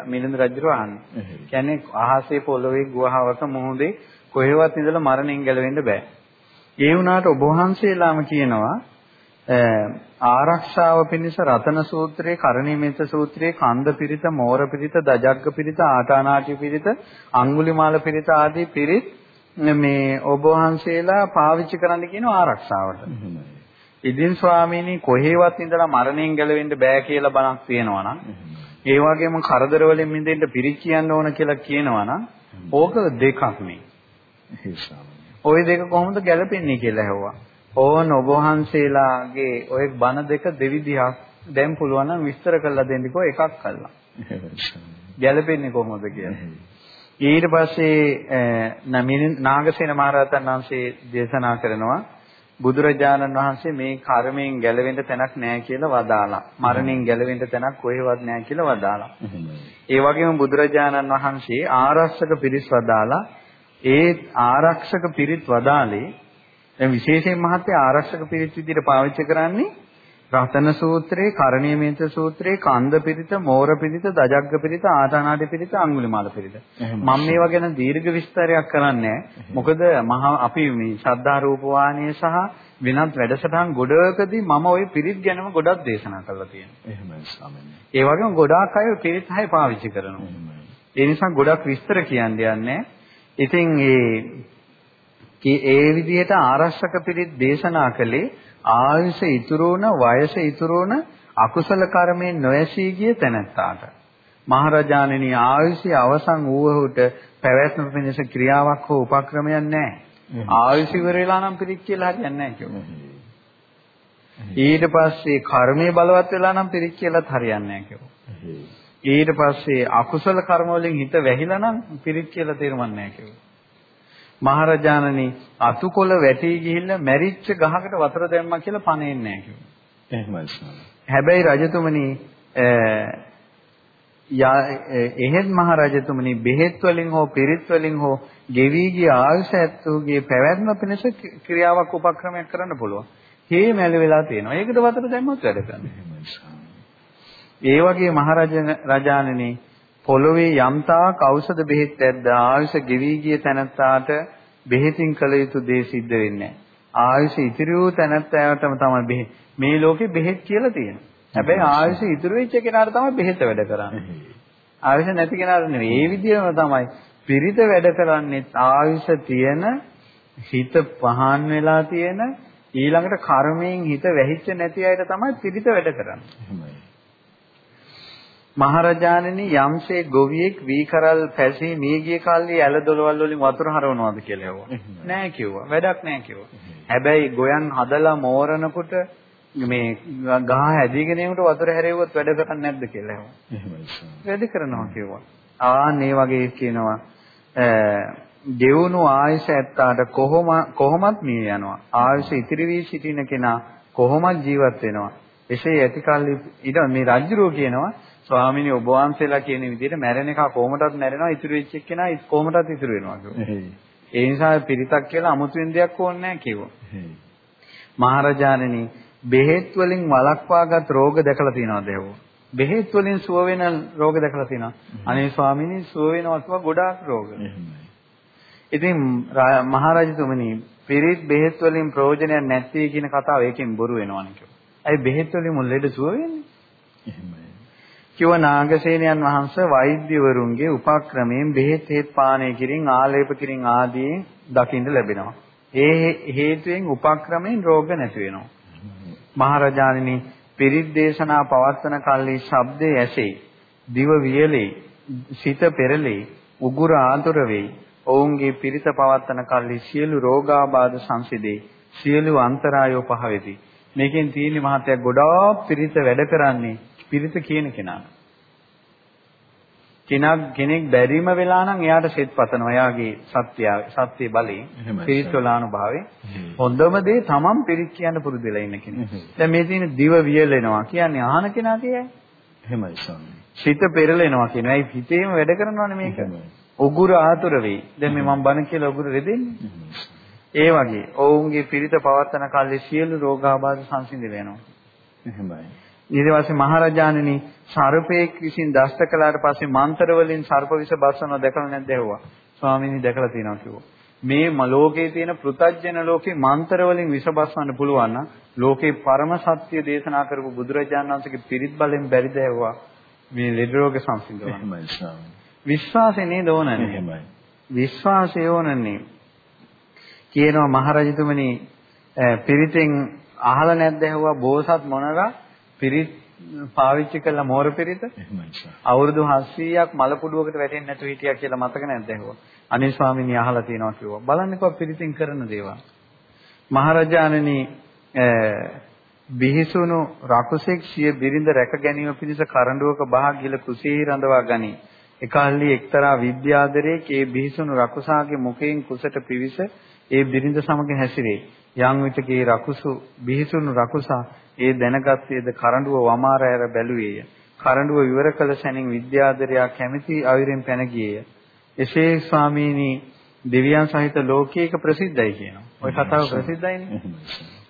මිලිඳු රජුර අහන්නේ කියන්නේ අහසේ පොළොවේ ගුවහවක මොහොතේ කොහෙවත් ඉඳලා මරණයෙන් ගැලවෙන්න බෑ. ඒ වුණාට ඔබ වහන්සේලාම කියනවා ආරක්ෂාව පිණිස රතන සූත්‍රයේ කරණීයමෙත සූත්‍රයේ කන්ද පිරිත මෝර පිරිත දජග්ග පිරිත ආටානාටි පිරිත අඟුලිමාල පිරිත ආදී පිරිත් මේ ඔබ වහන්සේලා පාවිච්චි කරන්න කියන ආරක්ෂාවට. ඉදින් ස්වාමීනි කොහේවත් ඉඳලා මරණයෙන් ගැලවෙන්න බෑ කියලා බණක් තියෙනවා නම් ඒ වගේම කරදර වලින් මිදෙන්න පිරිත් කියන්න ඕන කියලා කියනවා නම් ඕක දෙකක් නේ. ওই දෙක කොහොමද ගැලපෙන්නේ කියලා ඇහුවා. ඕන ඔබ වහන්සේලාගේ ওই බණ දෙක දෙවිදිහක් දැන් පුළුවන් නම් විස්තර කරලා දෙන්නකෝ එකක් කළා. ගැළපෙන්නේ කොහොමද කියලා. ඊට පස්සේ නාගසේන මහරහතන් වහන්සේ දේශනා කරනවා බුදුරජාණන් වහන්සේ මේ කර්මයෙන් ගැලවෙන්න තැනක් නැහැ කියලා වදාලා. මරණයෙන් ගැලවෙන්න තැනක් කොහෙවත් නැහැ කියලා වදාලා. ඒ වගේම බුදුරජාණන් වහන්සේ ආරක්ෂක පිරිස් වදාලා ඒ ආරක්ෂක පිරිත් වදාලේ දැන් විශේෂයෙන් මහත්ය ආරක්ෂක පිරිත් විදිහට පාවිච්චි කරන්නේ රතන සූත්‍රයේ, කරණීයමේත සූත්‍රයේ, කන්ද පිරිත, මෝර පිරිත, දජග්ග පිරිත, ආතානාටි පිරිත, අඟුලිමාල පිරිත. මම මේවා ගැන දීර්ඝ විස්තරයක් කරන්නේ මොකද මහා අපි මේ ශ්‍රද්ධා රූප වාහිනිය සහ වෙනත් වැඩසටහන් ගොඩකදී මම ওই පිරිත් ගැනම ගොඩක් දේශනා කරලා තියෙනවා. එහෙමයි ස්වාමීනි. ඒ වගේම ගොඩාක් අය පිරිත් හය පාවිච්චි කරනවා. ඒ නිසා ගොඩක් විස්තර කියන්න යන්නේ. ඉතින් ඒ ඒ විදිහට ආරක්ෂක පිරිත් දේශනා කළේ ආයුෂ ඉතුරු වුණ වයස ඉතුරු වුණ අකුසල කර්මයෙන් නොඇසී ගිය තැනැත්තාට මහරජාණෙනි ආයුෂය අවසන් වූවහුට පැවැත්ම පිණිස ක්‍රියාවක් හෝ උපක්‍රමයක් නැහැ. ආයුෂ ඉවර වෙලා නම් පිරිත් කියලා හරියන්නේ නැහැ කිව්වා. ඊට පස්සේ කර්මයේ බලවත් වෙලා නම් පිරිත් කියලාත් හරියන්නේ නැහැ කිව්වා. ඊට පස්සේ අකුසල කර්ම වලින් හිත වැහිලා නම් පිරිත් කියලා තේරුම් නැහැ කිව්වා. මහරජාණනි අතුකොළ වැටි ගිහිල්ලා මැරිච්ච ගහකට වතුර දැම්මා කියලා පණෙන්නේ නැහැ කිව්වා. එහෙමයි හැබැයි රජතුමනි එහෙත් මහ රජතුමනි බෙහෙත් වලින් හෝ පිරිත් වලින් හෝ ගෙවි ගිය ආයුෂ ඇත්තෝගේ පැවැත්ම පිණිස ක්‍රියාවක් උපක්‍රමයක් කරන්න පුළුවන්. හේ මැල වෙලා තියෙනවා. ඒකට වතුර දැම්මොත් වැඩ කරනවා. ඒ වගේ මහරජ රජාණනි පොළොවේ යම්තාක් ඖෂධ බෙහෙත් ඇද්ද ආයුෂ ගෙවි ගිය තැනත්තාට බෙහෙතින් කළ යුතු දේ සිද්ධ වෙන්නේ ආයුෂ ඉතිරි වූ තැනත්තාටම තමයි බෙහෙත් මේ ලෝකේ බෙහෙත් කියලා තියෙනවා. හැබැයි ආයුෂ ඉතුරු වෙච්ච කෙනාට තමයි බෙහෙත වැඩ කරන්නේ. ආයුෂ නැති කෙනාට නෙවෙයි. ඒ විදිහම තමයි පිරිත වැඩ කරන්නේ ආයුෂ තියෙන හිත පහන් වෙලා තියෙන ඊළඟට කර්මයෙන් හිත වැහිච්ච නැති අයට තමයි පිරිත වැඩ කරන්නේ. මහරජාණනි යම්සේ ගොවියෙක් වී කරල් පැසී මියගිය කල්ලි ඇල දොළවල් වලින් වතුර හරවනවාද කියලා ඇහුවා. නෑ කිව්වා. වැඩක් නෑ කිව්වා. හැබැයි ගොයන් හදලා මෝරනකොට මේ ගහ හැදීගෙන යනකොට වතුර හැරෙව්වොත් වැඩ කරන්නේ නැද්ද කියලා ඇහුවා. වැඩ කරනවා කිව්වා. ආන් මේ වගේ කියනවා දෙවුණු ආයස ඇත්තාට කොහොම කොහොමත් මිය යනවා. ආයස ඉතිරි වී සිටින කෙනා කොහොමත් ජීවත් වෙනවා. එසේ ඇති කල්ලි ඊට මේ රජුරෝ කියනවා ස්වාමීනි ඔබ වහන්සේලා කියන විදිහට මැරෙන එක කොහොමදත් මැරෙනවා ඉතුරු වෙච්ච එක්කෙනා කොහොමදත් ඉතුරු වෙනවා කිව්වා. ඒ නිසා පිරිතක් කියලා අමුතුවෙන් දෙයක් ඕනේ නැහැ කිව්වා. මහරජාණෙනි බෙහෙත් වලින් වළක්වාගත් රෝග දැකලා තියෙනවද ඒවෝ? බෙහෙත් වලින් සුව වෙන රෝග දැකලා තියෙනවා. අනේ ස්වාමීනි සුව වෙනවා කිව්වා ගොඩාක් රෝග. ඉතින් මහරජතුමනි පිරිත් බෙහෙත් වලින් ප්‍රයෝජනයක් නැති කියන කතාව ඒකෙන් බොරු වෙනවනේ කිව්වා. ඇයි බෙහෙත් වලින් මුල් ලෙඩ සුව වෙන්නේ? එහෙමයි. කිව්ව නාගසේනයන් වහන්සේ වෛද්‍යවරුන්ගේ උපක්‍රමයෙන් බෙහෙත් හේත් පානය කිරින් ආලේප කිරින් ආදී දකින්න ලැබෙනවා. ඒ හේතුවෙන් උපක්‍රමයෙන් රෝග නැති වෙනවා. මහරජාණෙනි පිරිත් දේශනා පවත්වන කල්හි ශබ්දයේ ඇසේ. දිව වියලේ, සිත පෙරලේ, උගුර ආතුර වෙයි. ඔවුන්ගේ පිරිත පවත්වන කල්හි සියලු රෝගාබාධ සංසිදේ. සියලු අන්තරායෝ පහ වෙති. මේකෙන් තියෙන්නේ මහත්යක් ගොඩාක් පිරිත වැඩ කරන්නේ පිරිත කියන කෙනාට. කෙනෙක් කෙනෙක් බැරිම වෙලා නම් එයාට සෙත් පතනවා. එයාගේ සත්‍ය සත්‍ය බලයෙන් පිරිත්වලානුභාවයෙන් හොඳම දේ තමන් පිරිත් කියන්න පුරුදු වෙලා ඉන්න කෙනෙක්. දැන් මේ තියෙන දිව වියලෙනවා කියන්නේ අහන කෙනා කියයි. එහෙමයි ස්වාමී. සිත පෙරලෙනවා කියනවා. ඒ හිතේම වැඩ කරනවානේ මේක. උගුර ආතුර වෙයි. දැන් මේ මම බණ කියලා උගුර රෙදෙන්නේ. ඒ වගේ ඔවුන්ගේ පිරිත පවත්තන කල්ලි සියලු රෝගාබාධ සංසිඳ වෙනවා. එහෙමයි. ඊට පස්සේ මහරජාණෙනි සර්පයෙක් විසින් දෂ්ට කළාට පස්සේ මන්තර වලින් සර්ප විස බස්සනවා දැකලා නැද්ද ඇහුවා. ස්වාමීනි දැකලා තියෙනවා කිව්වා. මේ ලෝකේ තියෙන පෘතජ්ජන ලෝකේ මන්තර වලින් විස බස්සන්න පුළුවන් නම් ලෝකේ පරම සත්‍ය දේශනා කරපු බුදුරජාණන් වහන්සේගේ පිරිත් බලෙන් බැරිද ඇහුවා. මේ ලෙඩ රෝග සංසිඳවන්න. විශ්වාසය නේද ඕනන්නේ. එහෙමයි. විශ්වාසය ඕනන්නේ. කියනවා මහරජතුමනි පිරිතෙන් අහලා නැද්ද ඇහුවා බෝසත් මොනරා පිරිත් පාවිච්චි කළ මෝර පිරිත අවුරුදු 700ක් මල පුඩුවකට වැටෙන්නේ නැතුව හිටියා කියලා මතක නැද්ද ඇහුවා. අනේ ස්වාමීනි අහලා තියෙනවා කිව්වා. බලන්නකෝ පිරිතින් කරන දේවල්. මහරජාණනි බිහිසුණු රකුසෙක් සිය බිරිඳ රැක ගැනීම පිණිස කරඬුවක බහගිල කුසී රඳවා ගනී. එකල්ලි එක්තරා විද්‍යාදරයෙක් ඒ බිහිසුණු රකුසාගේ මුඛයෙන් කුසට පිවිස ඒ බිරිඳ සමග හැසිරේ. යම් විටකේ රකුසු බිහිසුණු රකුසා ඒ දැනගත්තේද කරඬුව වමාර ඇර බැලුවේය. කරඬුව විවර කළ සැනින් විද්‍යාදරයා කැමැති අවිරෙන් පැන ගියේය. එසේ ස්වාමීනි දෙවියන් සහිත ලෝකයක ප්‍රසිද්ධයි කියනවා. ওই කතාව ප්‍රසිද්ධයිනේ.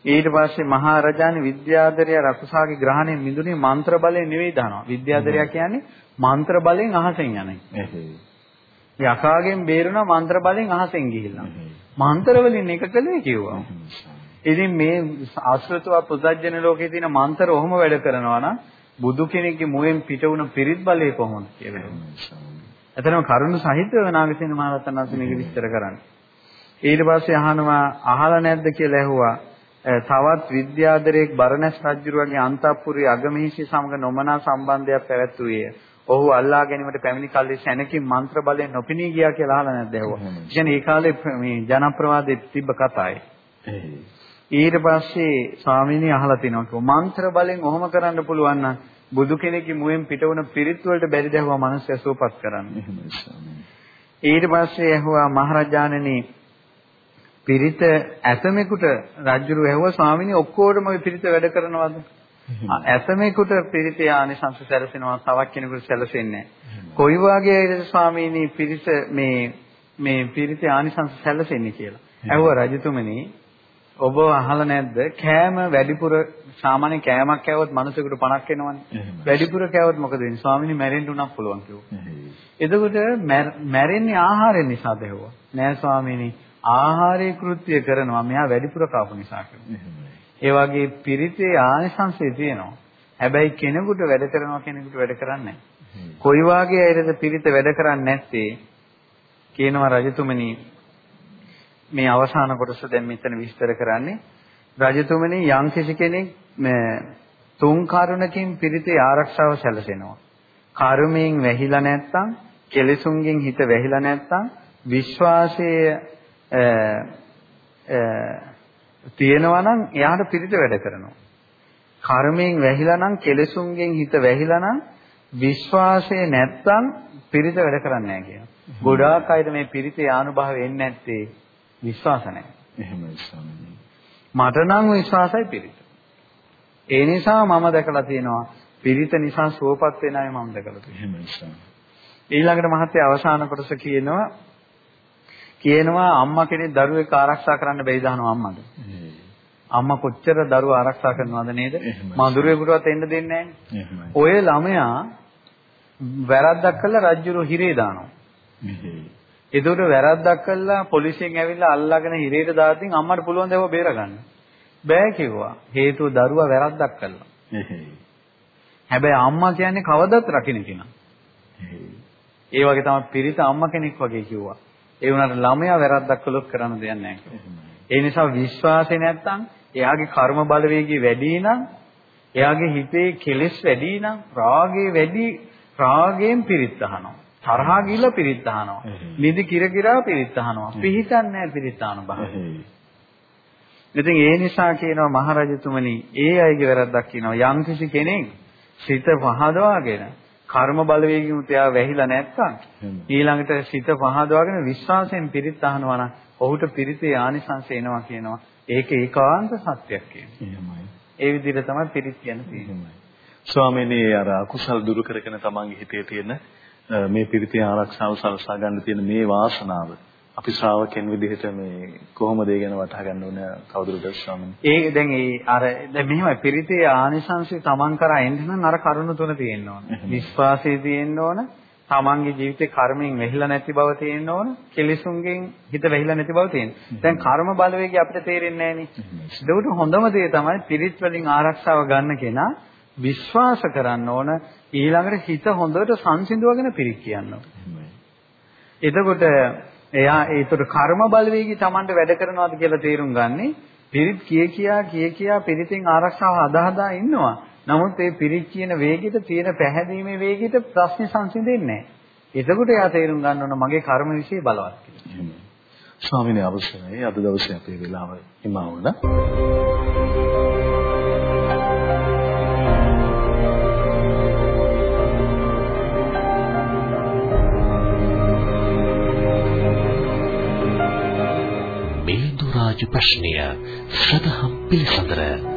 ඊට පස්සේ මහා රජාණන් විද්‍යාදරයා රකුසාගේ ග්‍රහණයෙන් මිදුනේ මන්ත්‍ර බලයෙන් නෙවෙයි දානවා. විද්‍යාදරයා කියන්නේ මන්ත්‍ර බලයෙන් අහසෙන් යන්නේ. යකාගෙන් බේරුණා මන්ත්‍ර බලයෙන් අහසෙන් ගිහිල්ලා. මන්ත්‍ර වලින් එක කළේ කිව්වා. ඉතින් මේ ආශ්‍රිතව පුදජන ලෝකේ තියෙන මන්ත්‍ර ඔහොම වැඩ කරනවා නම් බුදු කෙනෙක්ගේ මුවෙන් පිට වුණ පිරිත් බලය කොහොමද කියලා. එතනම කරුණ සහිතව නාගසේන මහ රහතන් වහන්සේ මේක විස්තර කරන්නේ. ඊට පස්සේ අහනවා අහලා නැද්ද කියලා ඇහුවා. තවත් විද්‍යාදරයෙක් බරණැස් රජුගේ අන්තපුරේ අගමහිෂි සමග නොමනා සම්බන්ධයක් පැවැත්වුවේ. ඔහු අල්ලා ගැනීමට පැමිණි කල්ලි සැනකින් මන්ත්‍ර බලයෙන් නොපිනී ගියා කියලා අහලා නැද්ද ඇහුවා. කියන්නේ ඒ කාලේ මේ ජනප්‍රවාදයේ තිබ්බ කතාවයි. ඊට පස්සේ ස්වාමීනි අහලා තිනවා කිව්වා මන්ත්‍ර බලෙන් ඔහොම කරන්න පුළුවන් නම් බුදු කෙනෙක්ගේ මුවෙන් පිටවන පිරිත් වලට බැරිද ඇහුවා මනුස්සය සුවපත් කරන්න. ඊට පස්සේ ඇහුවා මහරජාණෙනි පිරිත ඇතමෙකුට රජුරු ඇහුවා ස්වාමීනි ඔක්කොටම ওই පිරිත වැඩ කරනවද? ඇතමෙකුට පිරිත ආනිසංස සැලසෙනවා තවක් කෙනෙකුට සැලසෙන්නේ නැහැ. කොයි වගේ ස්වාමීනි පිරිත මේ මේ පිරිත ආනිසංස සැලසෙන්නේ කියලා. ඇහුවා රජතුමනි ඔබ අහලා නැද්ද කෑම වැඩිපුර සාමාන්‍ය කෑමක් කෑවොත් මිනිසෙකුට 50ක් එනවනේ. වැඩිපුර කෑවොත් මොකද වෙන්නේ? ස්වාමීනි මැරෙන්න උනක් පුළුවන් කිව්වා. එතකොට මැරෙන්නේ ආහාරය නිසාද ඇහුවා. නෑ ස්වාමීනි ආහාරයේ කෘත්‍ය කරනවා මෙයා වැඩිපුර කාපු නිසා ඒ වගේ පිරිතේ ආනිසංසය තියෙනවා. හැබැයි කෙනෙකුට වැඩ කරනවා කෙනෙකුට වැඩ කරන්නේ නැහැ. කොයි වාගේ අයද පිරිත වැඩ කරන්නේ නැත්තේ කියනවා රජතුමනි මේ අවසාන කොටස දැන් මෙතන විස්තර කරන්නේ රජතුමනි යම් කිසි කෙනෙක් තුන් කරුණකින් පිරිතේ ආරක්ෂාව සැලසෙනවා. කර්මයෙන් වැහිලා නැත්තම්, කෙලෙසුන්ගෙන් හිත වැහිලා නැත්තම්, විශ්වාසයේ තියෙනවා නම් එයාට පිරිත වැඩ කරනවා. කර්මයෙන් වැහිලා නම්, කෙලෙසුන්ගෙන් හිත වැහිලා නම්, විශ්වාසය නැත්තම් පිරිත වැඩ කරන්නේ නැහැ කියනවා. ගොඩාක් අයට මේ පිරිතේ ආනුභාවය එන්නේ නැත්තේ විශ්වාස නැහැ. එහෙමයි ස්වාමීනි. මට නම් විශ්වාසයි පිරිත. ඒ නිසා මම දැකලා තියෙනවා පිරිත නිසා සුවපත් වෙන අය මම දැකලා තියෙනවා. එහෙමයි ස්වාමීනි. ඊළඟට මහත්තයා අවසාන කොටස කියනවා කියනවා අම්මා කෙනෙක් දරුවෙක් ආරක්ෂා කරන්න බැයි දහනවා අම්මද. අම්මා කොච්චර දරුවා ආරක්ෂා කරනවද නේද? මඳුරේකටවත් එන්න දෙන්නේ නැහැ. ඔය ළමයා වැරද්දක් කළා රජ්ජුරු හිරේ දානවා. ඒකට වැරද්දක් කළා පොලිසියෙන් ඇවිල්ලා අල්ලාගෙන හිරේට දාතින් අම්මට පුළුවන් දේව බේරගන්න. බෑ කිව්වා. හේතුව දරුවා වැරද්දක් කළා. හැබැයි අම්මා කියන්නේ කවදත් රකින්න කෙනා. ඒ වගේ තමයි පිරිත අම්මා කෙනෙක් වගේ කිව්වා. ඒ වුණාට ළමයා වැරද්දක් කළොත් කරන්න දෙයක් නැහැ කිව්වා. ඒ නිසා විශ්වාසය නැත්තම් එයාගේ කර්ම බලවේගය වැඩි නම් එයාගේ හිතේ කෙලෙස් වැඩි නම් රාගේ වැඩි රාගයෙන් පිරිත් අහනවා. තරහා ගිහිල්ලා පිරිත් අහනවා. නිදි කිර කිරා පිරිත් අහනවා. පිහිටන්නේ නැහැ පිරිත් අහන බව. ඉතින් ඒ නිසා කියනවා මහරජතුමනි ඒ අයගේ වැරද්දක් කියනවා යම්කිසි කෙනෙක් සිත පහදවාගෙන කර්ම බලවේගින් තියා වැහිලා එහෙම. ඊළඟට සිත පහදවාගෙන විශ්වාසයෙන් පිරිත් අහනවා නම් ඔහුට පිරිතේ ආනිසංස එනවා කියනවා ඒක ඒකාන්ත සත්‍යයක් කියනවා. ඒ විදිහට තමයි පිරිත් කියන්නේ. ස්වාමීනි අර අකුසල් දුරු කරගෙන තමන්ගේ හිතේ තියෙන මේ පිරිතේ ආරක්ෂාව සලසා ගන්න තියෙන මේ වාසනාව අපි ශ්‍රාවකෙන් විදිහට මේ කොහොමද ඒ ගැන වටහා ගන්න ඕන කවුරුද ස්වාමීනි? ඒ දැන් ඒ අර දැන් මෙහෙමයි පිරිතේ ආනිසංසය තමන් කරා එන්න නම් අර කරුණ තුන තියෙන්න ඕන. විශ්වාසය තියෙන්න ඕන. තමන්ගේ ජීවිතේ කර්මයෙන් වෙහිලා නැති බව තියෙන්න ඕන. කෙලෙසුන්ගෙන් හිත වෙහිලා නැති බව තියෙන්න. දැන් කර්ම බලවේගය අපිට තේරෙන්නේ නැහනේ. හොඳම දේ තමයි පිරිත් වලින් ආරක්ෂාව ගන්න කෙනා විශ්වාස කරන්න ඕන ඊළඟට හිත හොඳට සංසිඳුවගෙන පිරික් කියන්න එතකොට එයා ඒතර කර්ම බලවේගී Tamanට වැඩ කරනවාද කියලා තේරුම් ගන්නේ පිරිත් කිය කියා කිය කියා පිරිතින් ආරක්ෂාව අදාහදා ඉන්නවා. නමුත් ඒ පිරිත් කියන වේගෙට තියෙන පැහැදීමේ වේගෙට ප්‍රශ්නේ සංසිඳෙන්නේ නැහැ. එතකොට එයා තේරුම් ගන්න ඕන මගේ කර්ම વિશે බලවත් කියලා. ස්වාමීන් වහන්සේ අද දවසේ අපේ වෙලාව හිමා වුණා. මිලිඳු රාජ ප්‍රශ්නය සදහම් පිළිසඳර.